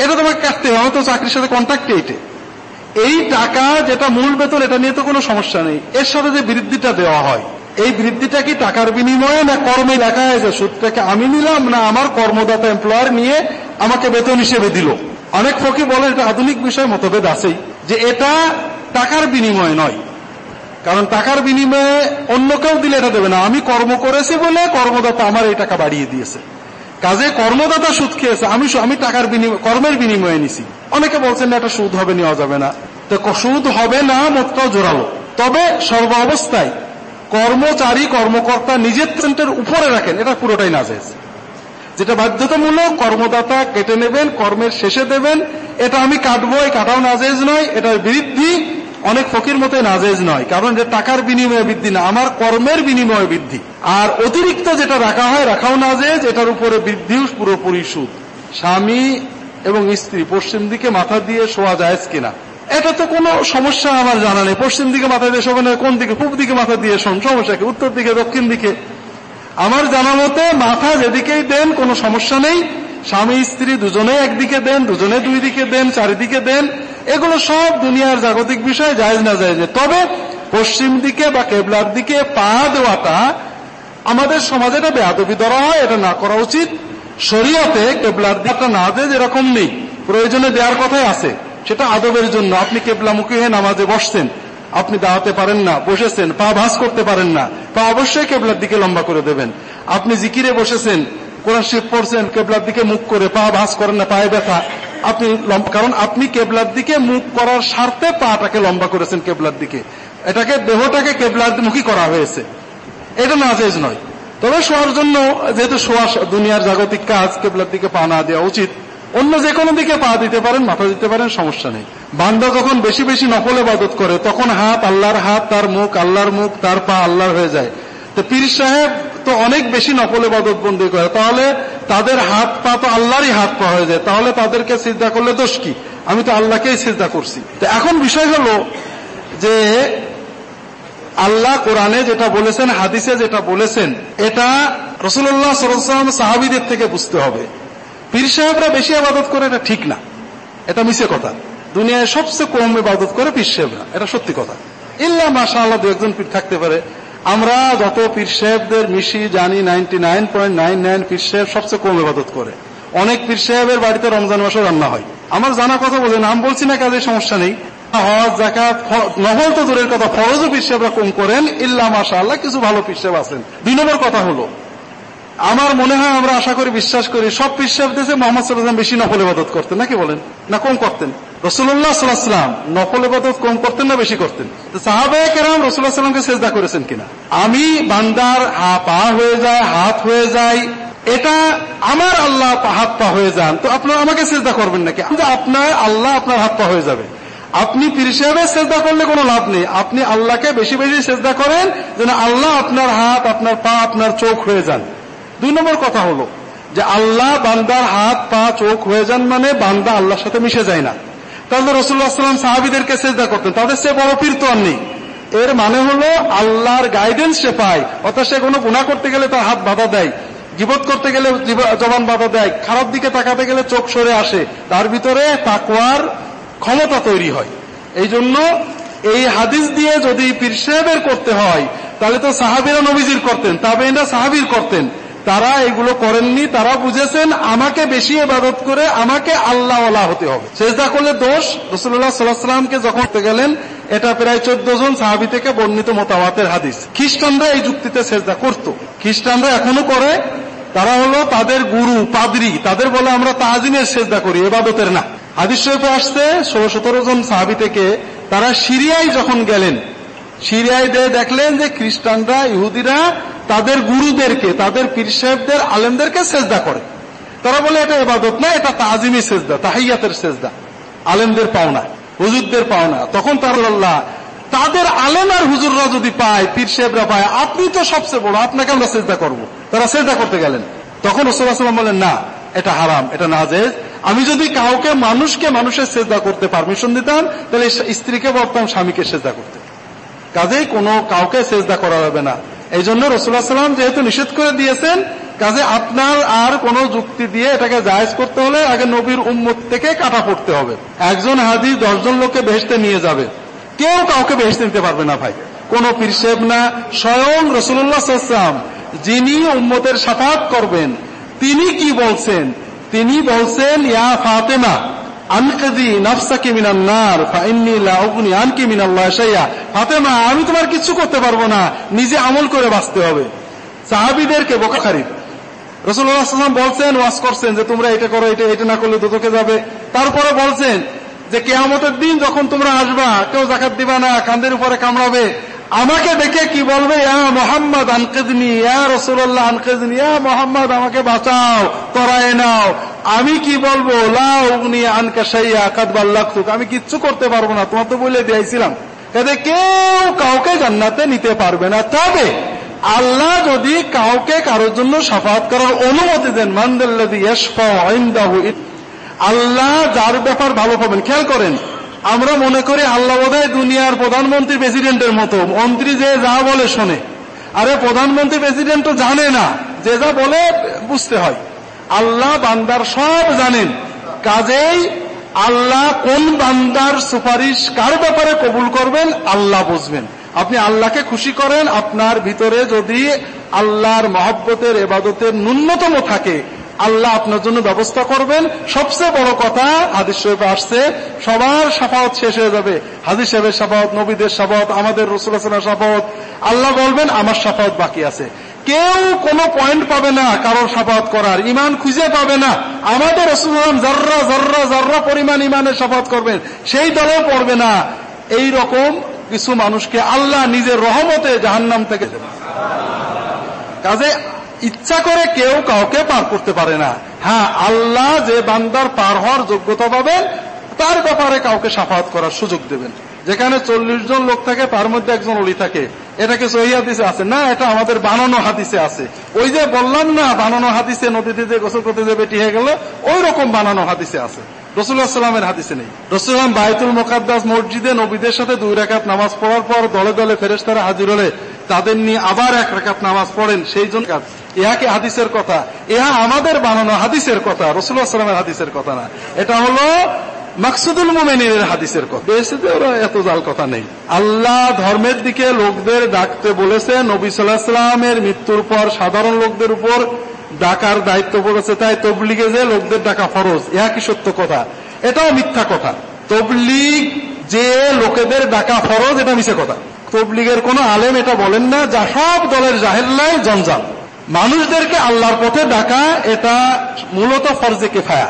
এটা তোমাকে কাটতে হবে তো চাকরির সাথে কন্ট্যাক্ট এইটে এই টাকা যেটা মূল বেতন, এটা নিয়ে তো কোনো সমস্যা নেই। এর সাথে যে বৃদ্ধিটা দেওয়া হয়, এই বৃদ্ধিটা কি টাকার বিনিময়ে না কর্মে লেখা হয়েছে সুদটাকে আমি নিলাম, না আমার কর্মদাতা এমপ্লয়ার নিয়ে আমাকে বেতন হিসেবে দিল? অনেক ফকি বলে, এটা আধুনিক বিষয় মতভেদ আছেই, যে এটা টাকার বিনিময়ে নয়। কারণ টাকার বিনিময়ে অন্য কেউ দিলে এটা দেবে না। আমি কর্ম করেছি বলে কর্মদাতা আমার এই টাকা বাড়িয়ে দিয়েছে। কাজে কর্মদাতা সুদ খেয়েছে। আমি আমি টাকার বিনিময় কর্মের বিনিময়ে নিছি। অনেকে বলছেন না, এটা সুদ হবে, নেওয়া যাবে না। তো সুদ হবে না মোটটাও জোরালো। তবে সর্ব অবস্থায় কর্মচারী, কর্মকর্তা নিজের সেন্টের উপরে রাখেন। এটা পুরোটাই নাজেজ যেটা বাধ্যতামূলক, কর্মদাতা কেটে নেবেন, কর্মের শেষে দেবেন। এটা আমি কাটবো, এই কাটাও নাজেজ নয়। এটার বৃদ্ধি অনেক ফকির মতে নাজেজ নয়, কারণ এটা টাকার বিনিময়ে বৃদ্ধি না, আমার কর্মের বিনিময়ে বৃদ্ধি। আর অতিরিক্ত যেটা রাখা হয়, রাখাও নাজেজ এটার উপরে বৃদ্ধিও পুরোপুরি সুদ। স্বামী এবং স্ত্রী, পশ্চিম দিকে মাথা দিয়ে শোয়া যায় কিনা? এটা তো কোনো সমস্যা আমার জানা নেই। পশ্চিম দিকে মাথা দিয়ে শোবেন কোন দিকে? পূব দিকে মাথা দিয়ে শোন, সমস্যা কি? উত্তর দিকে, দক্ষিণ দিকে? আমার জানা মতে মাথা যেদিকেই দেন, কোনো সমস্যা নেই। স্বামী, স্ত্রী দুজনে একদিকে দেন, দুজনে দুই দিকে দেন, চারিদিকে দেন। এগুলো সব দুনিয়ার জাগতিক বিষয়, জায়জ না জায়জ। তবে পশ্চিম দিকে বা কেবলার দিকে পা দেওয়াটা আমাদের সমাজে এটা বেয়াদবি ধরা হয়, এটা না করা উচিত। শরীয়তে কেবলার দিকটা না দেয় এরকম নেই, প্রয়োজনে দেওয়ার কথাই আছে। সেটা আদবের জন্য। আপনি কেবলা কেবলামুখী হয়ে নামাজে বসছেন, আপনি দাঁড়াতে পারেন না, বসেছেন, পা ভাস করতে পারেন না, পা অবশ্যই কেবলার দিকে লম্বা করে দেবেন। আপনি জিকিরে বসেছেন, কোরআন শিব পড়ছেন, কেবলার দিকে মুখ করে পা ভাস করেন না, পায়ে ব্যথা। আপনি কারণ আপনি কেবলার দিকে মুখ করার স্বার্থে পাটাকে লম্বা করেছেন কেবলার দিকে। এটাকে, দেহটাকে কেবলার মুখী করা হয়েছে। এটা নাজেজ নয়। তবে শোয়ার জন্য, যেহেতু শোয়া দুনিয়ার জাগতিক কাজ, কেবলার দিকে পা না দেওয়া উচিত। অন্য যে কোনো দিকে পা দিতে পারেন, মাথা দিতে পারেন, সমস্যা নেই। বান্দা যখন বেশি বেশি নকল ইবাদত করে, তখন হাত আল্লাহর হাত, তার মুখ আল্লাহর মুখ, তার পা আল্লাহর হয়ে যায়। তো পীর সাহেব তো অনেক বেশি নকল ইবাদত বন্দি করে। তাহলে তাদের হাত পা তো আল্লাহরই হাত পা হয়ে যায়। তাহলে তাদেরকে সিদ্ধা করলে দোষ কি? আমি তো আল্লাহকেই সিদ্ধা করছি। তো এখন বিষয় হলো যে আল্লাহ কোরআনে যেটা বলেছেন, হাদিসে যেটা বলেছেন, এটা রসুল্লাহ সাল্লাম সাহাবিদের থেকে বুঝতে হবে। পীর সাহেবরা বেশি আবাদত করে এটা ঠিক না। এটা মিশে কথা। দুনিয়ায় সবচেয়ে কম ইবাদত করে পীর সাহেবরা। এটা সত্যি কথা। ইল্লা মাসা আল্লাহ দু একজন পীর থাকতে পারে। আমরা যত পীর সাহেবদের মিশি, জানি ninety nine point nine nine পীর সাহেব সবচেয়ে কম ইবাদত করে। অনেক পীর সাহেবের বাড়িতে রমজান মাসে রান্না হয়। আমার জানা কথা বলে নাম বলছি না কাজে সমস্যা নেই। হজ জাকাত নহল তো দূরের কথা, ফরজও পীর সাহেবরা কম করেন, ইল্লা মাসা আল্লাহ কিছু ভালো পীর সাহেব আছেন। দুই নম্বর কথা হলো, আমার মনে হয় আমরা আশা করি, বিশ্বাস করি, সব পীর সাহেব দেশে মোহাম্মদ সাল্লাম বেশি নকল ইবাদত করতেন। নাকি বলেন? না, কম করতেন। রসুল্লাহ সাল্লাহাম নকল ইবাদত কম করতেন না বেশি করতেন? তো সাহাবে কেরাম রসুল্লাহ সাল্লামকে চেষ্টা করেছেন কিনা? আমি বান্দার হা পা হয়ে যায়, হাত হয়ে যায়, এটা আমার আল্লাহ হাত পা হয়ে যান, তো আপনারা আমাকে চেষ্টা করবেন নাকি? আপনার আল্লাহ আপনার হাত পা হয়ে যাবে। আপনি পীর সাহেবের চেষ্টা করলে কোনো লাভ নেই। আপনি আল্লাহকে বেশি বেশি চেষ্টা করেন, যেন আল্লাহ আপনার হাত, আপনার পা, আপনার চোখ হয়ে যান। দুই নম্বর কথা হলো যে আল্লাহ বান্দার হাত, পা, চোখ হয়ে যান মানে বান্দা আল্লাহর সাথে মিশে যায় না। তাহলে রসুল্লাহ সাল্লাম সাহাবিদেরকে চেষ্টা করতেন। তাদের সে বড় পীর তো আর নেই। এর মানে হলো আল্লাহর গাইডেন্স সে পায় অর্থাৎ সে কোনো গুণা করতে গেলে তার হাত বাধা দেয় জীবত করতে গেলে জবান বাধা দেয়, খারাপ দিকে তাকাতে গেলে চোখ সরে আসে। তার ভিতরে তাকুয়ার ক্ষমতা তৈরি হয়। এই জন্য এই হাদিস দিয়ে যদি পীর সাহেবের করতে হয়, তাহলে তো সাহাবিরা নবীজির করতেন তবে তাবেইনরা সাহাবির করতেন। তারা এগুলো করেননি, তারা বুঝেছেন আমাকে বেশি এবাদত করে আমাকে আল্লাহওয়ালা হতে হবে। সেজদা করলে দোষ রসুল্লাহ সাল্লাহামকে যখন গেলেন, এটা প্রায় চোদ্দ জন সাহাবি থেকে বর্ণিত মোতাবাতের হাদিস। খ্রিস্টানরা এই যুক্তিতে সেজদা করত। খ্রিস্টানরা এখনও করে, তারা হলো তাদের গুরু, পাদরি। তাদের বলে আমরা তাজিমের সেজদা করি, এবাদতের না। হাদিস শরীফে আসছে, ষোলো সতেরো জন সাহাবি থেকে তারা সিরিয়ায় যখন গেলেন সিরিয়ায় দিয়ে দেখলেন যে খ্রিস্টানরা, ইহুদিরা তাদের গুরুদেরকে, তাদের পীর সাহেবদের, আলেমদেরকে সেজদা করে। তারা বলে, এটা এবাদত না, এটা তাজিমি সেজদা তাহাইয়াতের সেজদা। আলেমদের পাওনা, হুজুরদের পাওনা। তখন তার আল্লাহ, তাদের আলেম আর হুজুররা যদি পায়, পীর সাহেবরা পায়, আপনি তো সবচেয়ে বড়, আপনাকে আমরা সেজদা করব। তারা সেজদা করতে গেলেন। তখন রসুল্লাহাম বলেন, না, এটা হারাম, এটা নাজেজ। আমি যদি কাউকে, মানুষকে মানুষের সেজদা করতে পারমিশন দিতাম, তাহলে স্ত্রীকে বলতাম, স্বামীকে সেজদা করতে। কাজেই কোনো কাউকে সেজদা করা যাবে না। এই জন্য রসুল্লাহ সাল্লাম যেহেতু নিষেধ করে দিয়েছেন, কাজে আপনার আর কোন যুক্তি দিয়ে এটাকে জায়েজ করতে হলে আগে নবীর উম্মত থেকে কাটা পড়তে হবে। একজন হাদি দশজন লোককে বেহেস্তে নিয়ে যাবে। কেউ কাউকে বেহেস্তে নিতে পারবে না ভাই। কোন পিরসেব না, স্বয়ং রসুল্লাহ সাল্লাম যিনি উম্মতের সাফাত করবেন, তিনি কি বলছেন? তিনি বলছেন, ইয়া ফাতেমা আমি তোমার কিছু করতে পারব না, নিজে আমল করে বাঁচতে হবে। সাহাবিদেরকে বোকা খারিফ বলছেন, ওয়াজ করছেন যে তোমরা এটা করো, এটা এটা না করলে দুদকে যাবে। তারপরে বলছেন যে, কেয়ামতের দিন যখন তোমরা আসবা, কেউ জাকাত দিবা না, কান্দের উপরে কামড়াবে আমাকে দেখে কি বলবে? মোহাম্মদ আনকেদনি রসুল্লাহ আনকেদনি মোহাম্মদ আমাকে বাঁচাও তরায় নাও। আমি কি বলব? লাউগনি আনকা সাইয়া কাদবাল্লাকুক আমি কিচ্ছু করতে পারব না, তোমার তো বলে দিয়েছিলাম। কাজে কেউ কাউকে জান্নাতে নিতে পারবে না। তবে আল্লাহ যদি কাউকে কারোর জন্য সাফাত করার অনুমতি দেন মান্দাল্লাদি আল্লাহ যার ব্যাপার ভালো পাবেন। খেয়াল করেন আমরা মনে করি আল্লাহ বোধহয় দুনিয়ার প্রধানমন্ত্রী প্রেসিডেন্টের মতো। মন্ত্রী যে যা বলে শোনে। আরে প্রধানমন্ত্রী প্রেসিডেন্ট তো জানে না। যে যা বলে বুঝতে হয়। আল্লাহ বান্দার সব জানেন। কাজেই আল্লাহ কোন বান্দার সুপারিশ কার ব্যাপারে কবুল করবেন, আল্লাহ বুঝবেন। আপনি আল্লাহকে খুশি করেন, আপনার ভিতরে যদি আল্লাহর মহব্বতের, এবাদতের ন্যূনতম থাকে আল্লাহ আপনার জন্য ব্যবস্থা করবেন। সবচেয়ে বড় কথা, হাদিস শরীফে আসছে, সবার সাফাওয়াত শেষ হয়ে যাবে। হাদিস সাহেবের সাফাওয়াত নবীদের সাফাওয়াত আমাদের রসুল্লাহ সাফাওয়াত আল্লাহ বলবেন, আমার সাফাওয়াত বাকি আছে। কেউ কোনো পয়েন্ট পাবে না কারোর সাফাত করার। ইমান খুঁজে পাবে না। আমাদের রসুলাম জর্রা জর্রা জর্রা পরিমাণ ইমানের সাফাত করবেন, সেই দলেও পড়বে না। এই রকম কিছু মানুষকে আল্লাহ নিজের রহমতে জাহান্নাম থেকে কাজে ইচ্ছা করে কেউ কাউকে পার করতে পারে না। হ্যাঁ আল্লাহ যে বান্দার পার হওয়ার যোগ্যতা পাবেন, তার ব্যাপারে কাউকে সাফাত করার সুযোগ দেবেন। যেখানে চল্লিশ জন লোক থাকে, তার মধ্যে একজন অলি থাকে। এটাকে সহি হাদিসে আছে? না, এটা আমাদের বানানো হাদিসে আছে। ওই যে বললাম না, বানানো হাদিসে নদীতে যে গোসল করতে যে বেটি হয়ে গেল, ওই রকম বানানো হাদিসে আছে। রসুল্লাহ সাল্লামের হাদিসে নেই। রসুল্লাম বায়তুল মোকাদ্দাস মসজিদে নবীদের সাথে দুই রেখাত নামাজ পড়ার পর দলে দলে ফেরেস্তারা হাজির হলে তাদের নিয়ে আবার এক রেখাত নামাজ পড়েন, সেই জন্য ইহাকে হাদিসের কথা? ইহা আমাদের বানানো হাদিসের কথা। রসুল্লাহ সাল্লামের হাদিসের কথা না। এটা হলো মাকসুদুল মোমেনের হাদিসের কথা। এত জাল কথা নেই। আল্লাহ ধর্মের দিকে লোকদের ডাকতে বলেছে, নবী সাল্লাহ সাল্লামের মৃত্যুর পর সাধারণ লোকদের উপর ডাকার দায়িত্ব পড়েছে তাই তবলিগে যে লোকদের ডাকা ফরজ। ইহা কি সত্য কথা? এটাও মিথ্যা কথা। তবলিগ যে লোকেদের ডাকা ফরজ, এটা মিশে কথা। তবলিগের কোন আলেম এটা বলেন না, যা সব দলের জাহেল্লাই জঞ্জাল। মানুষদেরকে আল্লাহর পথে ডাকা, এটা মূলত ফরজে কেফায়া।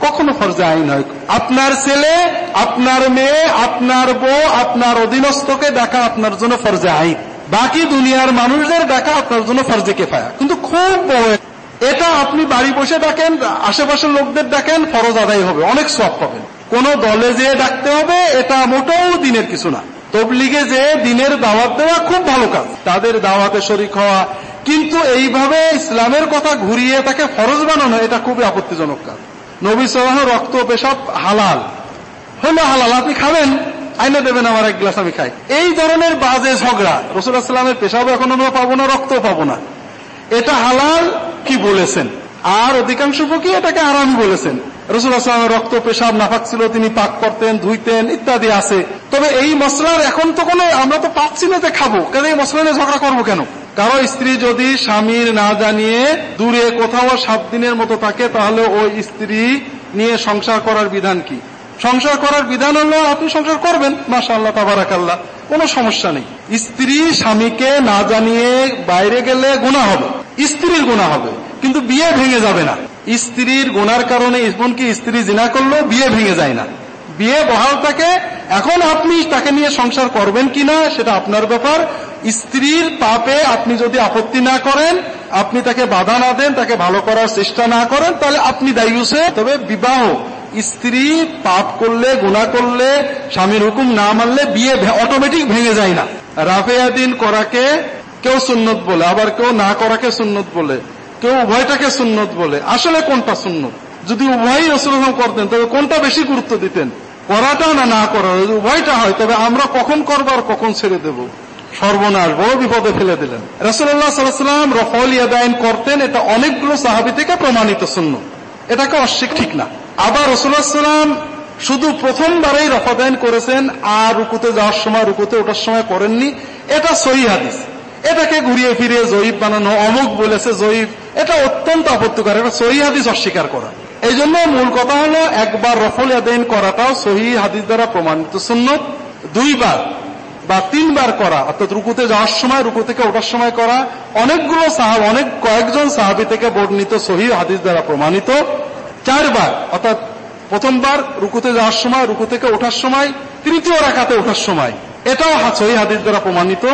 কখনো ফরজে আইন হয় আপনার ছেলে, আপনার মেয়ে, আপনার বউ, আপনার অধীনস্থকে ডাকা আপনার জন্য ফরজে আইন। বাকি দুনিয়ার মানুষদের ডাকা আপনার জন্য ফরজে কেফায়া। কিন্তু খুব বড় এটা আপনি বাড়ি বসে ডাকেন, আশেপাশের লোকদের ডাকেন, ফরজ আদায় হবে, অনেক সব পাবেন। কোন দলে যেয়ে ডাকতে হবে, এটা মোটেও দিনের কিছু না। তবলিগে যে দিনের দাওয়াত দেওয়া খুব ভালো কাজ। তাদের দাওয়াতে শরিক হওয়া, কিন্তু এইভাবে ইসলামের কথা ঘুরিয়ে তাকে ফরজ বানানো, এটা খুবই আপত্তিজনক কাজ। নবী সালাহ রক্ত, পেশাব হালাল। হলো হালাল, আপনি খাবেন, আইনে দেবেন, আমার এক গ্লাস আমি খাই। এই ধরনের বাজে ঝগড়া রসুল্লাহামের পেশাবও এখন আমরা পাবো না রক্ত পাবো না। এটা হালাল কি বলেছেন? আর অধিকাংশ ফকি এটাকে আরাম বলেছেন। রসুল আসলামের রক্ত, পেশাব, নাফাক ছিল, তিনি পাক করতেন, ধুইতেন, ইত্যাদি আছে। তবে এই মশলার এখন তো কোনো আমরা তো পাচ্ছি না যে খাব। কেন এই মশলা নিয়ে ঝগড়া করব কেন? কারও স্ত্রী যদি স্বামীর না জানিয়ে দূরে কোথাও সাত দিনের মতো থাকে, তাহলে ওই স্ত্রী নিয়ে সংসার করার বিধান কি? সংসার করার বিধান হলো আপনি সংসার করবেন। মাসা আল্লাহ তাবারাকাল্লাহ। কোনো সমস্যা নেই। স্ত্রী স্বামীকে না জানিয়ে বাইরে গেলে গুণা হবে। স্ত্রীর গুণা হবে। কিন্তু বিয়ে ভেঙে যাবে না। স্ত্রীর গুনার কারণে এমনকি স্ত্রী জিনা করলেও বিয়ে ভেঙে যায় না। বিয়ে বহাল থাকে, এখন আপনি তাকে নিয়ে সংসার করবেন কিনা সেটা আপনার ব্যাপার। স্ত্রীর পাপে আপনি যদি আপত্তি না করেন, আপনি তাকে বাধা না দেন, তাকে ভালো করার চেষ্টা না করেন, তাহলে আপনি দায়ুসে তবে বিবাহ, স্ত্রী পাপ করলে গুণা করলে, স্বামীর হুকুম না মানলে বিয়ে অটোমেটিক ভেঙে যায় না। রাফেয়াদিন করাকে কেউ সুন্নত বলে, আবার কেউ না করাকে সুন্নত বলে। কেউ উভয়টাকে সুন্নত বলে। আসলে কোনটা সুন্নত? যদি উভয়ই রসুল করতেন, তবে কোনটা বেশি গুরুত্ব দিতেন? করাটা না না করা, যদি উভয়টা হয়, তবে আমরা কখন করব আর কখন ছেড়ে দেব? সর্বনাশ বড় বিপদে ফেলে দিলেন। রসুল্লাহ সাল্লাম রফল ইয়াদায়ন করতেন, এটা অনেকগুলো সাহাবি থেকে প্রমাণিত শূন্য এটাকে অস্বীকার ঠিক না। আবার রসুল্লাহ সাল্লাম শুধু প্রথমবারেই রফাদায়ন করেছেন, আর রুকুতে যাওয়ার সময়, রুকুতে ওঠার সময় করেননি। এটা সহি হাদিস। এটাকে ঘুরিয়ে ফিরিয়ে জয়ীব বানানো, অমুক বলেছে জয়ীব, এটা অত্যন্ত আপত্তিকর, এটা সহি হাদিস অস্বীকার করা। এই জন্য মূল কথা হলো, একবার রফল ইয়াদাইন করাটাও সহি হাদিস দ্বারা প্রমাণিত সুন্নত। দুইবার বা তিনবার করা, অর্থাৎ রুকুতে যাওয়ার সময়, রুকু থেকে ওঠার সময় করা। অনেকগুলো সাহাব, অনেক কয়েকজন সাহাবি থেকে বর্ণিত সহি হাদিস দ্বারা প্রমাণিত। চারবার, অর্থাৎ প্রথমবার রুকুতে যাওয়ার সময়, রুকু থেকে ওঠার সময়, তৃতীয় রাখাতে ওঠার সময়, এটাও সহি হাদিস দ্বারা প্রমাণিত।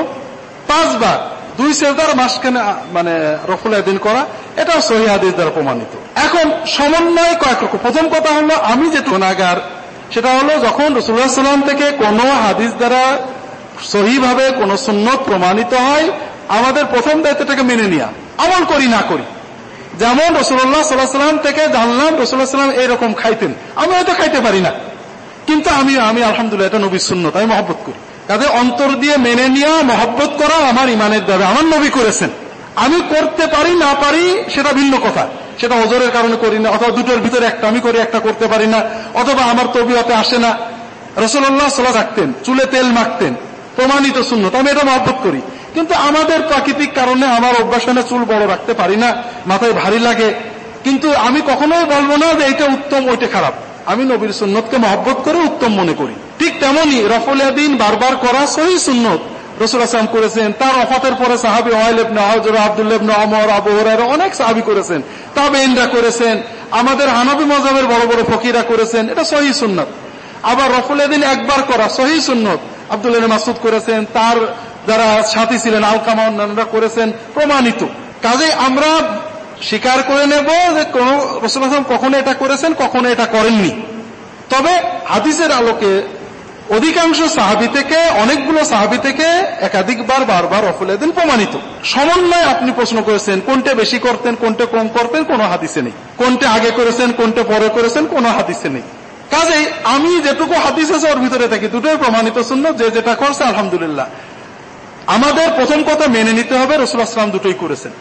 পাঁচবার দুই সেজদার মাসখানে মানে রফুল আদিন করা, এটাও সহি হাদিস দ্বারা প্রমাণিত। এখন সমন্বয় কয়েক রকম। প্রথম কথা হলো, আমি যে গুণাগার সেটা হলো যখন রসুল্লাহ সাল্লাম থেকে কোন হাদিস দ্বারা সহিভাবে কোন সুন্নত প্রমাণিত হয়, আমাদের প্রথম দায়িত্বটাকে মেনে নেওয়া আমল করি, না করি। যেমন রসুল্লাহ সাল্লাহ সাল্লাম থেকে জানলাম রসুল্লাহ সাল্লাম এইরকম খাইতেন। আমি হয়তো খাইতে পারি না। কিন্তু আমি আমি আলহামদুলিল্লাহ, এটা নবীর সুন্নত, আমি মহব্বত করি। তাদের অন্তর দিয়ে মেনে নেওয়া, মহব্বত করা আমার ইমানের দাবি। আমার নবী করেছেন। আমি করতে পারি, না পারি, সেটা ভিন্ন কথা। সেটা ওজোরের কারণে করি না, অথবা দুটোর ভিতরে একটা আমি করি, একটা করতে পারি না, অথবা আমার তবিয়তে আসে না। রসুল্লাহ সাল্লাহ রাখতেন চুলে তেল মাখতেন। প্রমাণিত শূন্যত আমি এটা মহব্বত করি। কিন্তু আমাদের প্রাকৃতিক কারণে আমার অভ্যাসনে চুল বড় রাখতে পারি না, মাথায় ভারী লাগে। কিন্তু আমি কখনোই বলব না যে এটা উত্তম, ওইটা খারাপ। আমি নবীর সুন্নতকে মহব্বত করে উত্তম মনে করি। ঠিক তেমনই রফলিয়াদিন বারবার করা সহি সুন্নত। রসুল আসলাম করেছেন, তার অফাতের পরে সাহাবি ওয়াইল ইবনে হজর আব্দুল্লাহ ইবনে অমর আবু অনেক সাহাবি করেছেন তাবেইনরা করেছেন, আমাদের হানবী মজাবের বড় বড় ফকিরা করেছেন, এটা সহি সুন্নত। আবার রফুলিয়াদিন একবার করা সহি সুন্নত। আব্দুল্লাহ মাসুদ করেছেন, তার যারা সাথী ছিলেন, আলকামা অন্যান্যরা করেছেন, প্রমাণিত। কাজে আমরা স্বীকার করে নেব যে কোন রসুল আসলাম কখনো এটা করেছেন, কখনো এটা করেননি। তবে হাদিসের আলোকে অধিকাংশ সাহাবি থেকে, অনেকগুলো সাহাবি থেকে একাধিকবার, বারবার অফুলেদিন প্রমাণিত। সমন্বয় আপনি প্রশ্ন করেছেন, কোনটা বেশি করতেন, কোনটা কম করতেন, কোনো হাদিসে নেই। কোনটা আগে করেছেন, কোনটা পরে করেছেন, কোনো হাদিসে নেই। কাজেই আমি যেটুকু হাদিস আছে, ওর ভিতরে থাকি দুটোই প্রমাণিত শূন্য, যে যেটা করছে, আলহামদুলিল্লাহ। আমাদের প্রথম কথা মেনে নিতে হবে, রসুল আসলাম দুটোই করেছেন।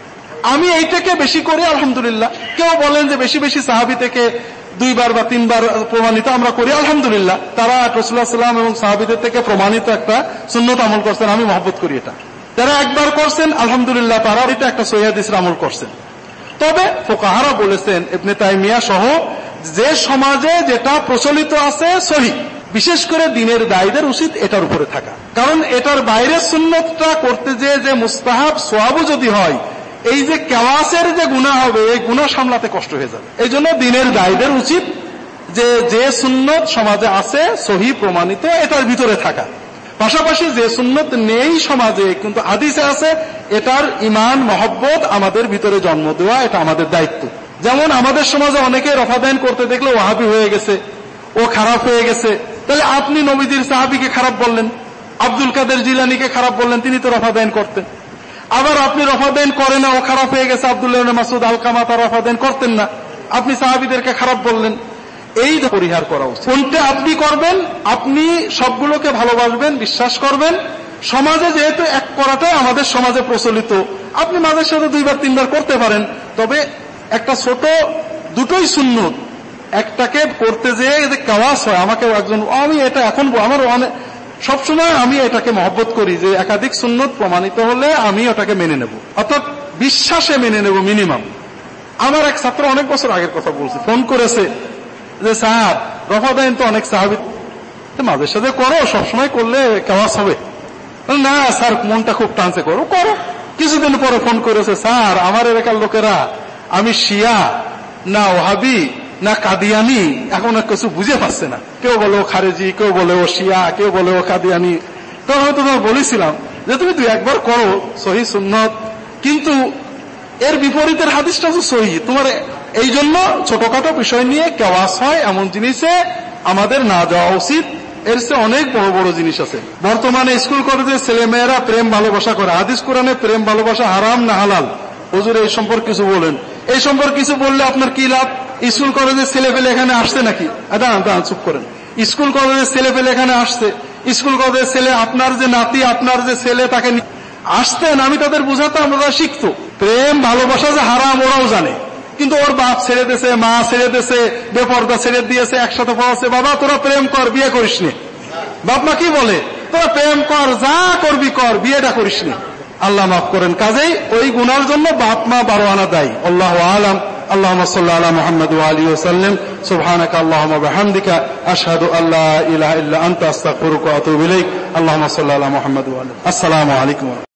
আমি এইটাকে বেশি করি, আলহামদুলিল্লাহ। কেউ বলেন যে বেশি বেশি সাহাবি থেকে দুইবার বা তিনবার প্রমাণিত আমরা করি, আলহামদুলিল্লাহ। তারা রসুল্লাহ সাল্লাম এবং সাহাবিদের থেকে প্রমাণিত একটা সুন্নত আমল করছেন, আমি মহব্বত করি এটা। যারা একবার করছেন, আলহামদুলিল্লাহ তারা এটা একটা সৈয়াদিসের আমল করছেন। তবে ফোকাহারা বলেছেন এমনি তাইমিয়া সহ যে সমাজে যেটা প্রচলিত আছে সহি, বিশেষ করে দিনের দায়ীদের উচিত এটার উপরে থাকা। কারণ এটার বাইরের সুন্নতটা করতে যে যে মুস্তাহাব, সোয়াবও যদি হয় এই যে কেওয়াসের যে গুণা হবে, এই গুণা সামলাতে কষ্ট হয়ে যাবে। এই জন্য দিনের দায়ীদের উচিত যে যে সুন্নত সমাজে আছে, সহি প্রমাণিত এটার ভিতরে থাকা। পাশাপাশি যে সুন্নত নেই সমাজে, কিন্তু আদিসে আছে, এটার ইমান মহব্বত আমাদের ভিতরে জন্ম দেওয়া, এটা আমাদের দায়িত্ব। যেমন আমাদের সমাজে অনেকে রফাদায়ন করতে দেখলে ওয়াহাবি হয়ে গেছে, ও খারাপ হয়ে গেছে। তাহলে আপনি নবীদের সাহাবিকে খারাপ বললেন, আব্দুল কাদের জিলানিকে খারাপ বললেন, তিনি তো রফাদায়ন করতেন। আবার আপনি রফাদাইন করেন না, ও খারাপ হয়ে গেছে, আবদুল্লাহ মাসুদ আলকামা তার রফাদাইন করতেন না। আপনি সাহাবিদেরকে খারাপ বললেন। এই পরিহার করা উচিত। কোনটা আপনি করবেন, আপনি সবগুলোকে ভালোবাসবেন, বিশ্বাস করবেন। সমাজে যেহেতু এক করাটাই আমাদের সমাজে প্রচলিত। আপনি মাঝে সাথে দুইবার, তিনবার করতে পারেন। তবে একটা ছোট, দুটোই সুন্নত। একটাকে পড়তে যেয়ে কাওয়াস হয় আমাকে একজন, আমি এটা এখন, আমার অনেক সবসময় আমি এটাকে মহব্বত করি যে একাধিক সুন্নত প্রমাণিত হলে আমি ওটাকে মেনে নেব। অর্থাৎ বিশ্বাসে মেনে নেব মিনিমাম। আমার এক ছাত্র অনেক বছর আগের কথা বলছে, ফোন করেছে যে স্যার রফাদাইন তো অনেক সাহাবি মাঝে সাথে করো, সবসময় করলে কেওয়াস হবে। না, স্যার, মনটা খুব টানছে, করো করো। কিছুদিন পরে ফোন করেছে, স্যার, আমার এলাকার লোকেরা, আমি শিয়া, না ওহাবি না কাদিয়ানি, এখন কিছু বুঝে পাচ্ছে না। কেউ বলে ও খারেজি, কেউ বলে ও শিয়া, কেউ বলে ও কাদিয়ানি। তো হয়তো তোমার বলেছিলাম যে তুমি দুই একবার করো সহি সুন্নত, কিন্তু এর বিপরীতের হাদিসটা তো সহি। তোমার এই জন্য ছোটখাটো বিষয় নিয়ে কেওয়াস হয় এমন জিনিসে আমাদের না যাওয়া উচিত। এর চেয়ে অনেক বড় বড় জিনিস আছে। বর্তমানে স্কুল কলেজে ছেলে মেয়েরা প্রেম ভালোবাসা করে। হাদিস কোরআনে প্রেম ভালোবাসা হারাম না হালাল। হুজুর, এই সম্পর্কে কিছু বলেন। এই সম্পর্কে কিছু বললে আপনার কি লাভ? স্কুল কলেজের ছেলে পেলে এখানে আসছে নাকি? দাঁড়ান দাঁড়ান, চুপ করেন। স্কুল কলেজের ছেলে পেলে এখানে আসছে। স্কুল কলেজের ছেলে, আপনার যে নাতি, আপনার যে ছেলে, তাকে আসতেন, আমি তাদের বুঝাতাম, ওরা শিখতো। প্রেম, ভালোবাসা যে হারাম, ওরাও জানে। কিন্তু ওর বাপ ছেড়ে দিয়েছে, মা ছেড়ে দিয়েছে, বেপর্দা ছেড়ে দিয়েছে, একসাথে পড়াচ্ছে। বাবা, তোরা প্রেম কর, বিয়ে করিস নি বাপ মা কি বলে? তোরা প্রেম কর, যা করবি কর, বিয়েটা করিস নি আল্লাহ মাফ করেন কাজেই ওই গুনার জন্য বাপ মা বারো আনা দায়ী আল্লাহ আলাম আল্লাহ সাল্লাহ আলা মোহাম্মদ আলী ওসাল্লাম সুবহানাক আল্লাহম হামদিকা আশহাদু আল্লাহ ইলাহা ইল্লা আনতা আস্তাগফিরুকা ওয়া আতুবু ইলাইক আল্লাহুম্মা সাল্লি আলা মুহাম্মদ ওয়া আলা আসসালামু আলাইকুম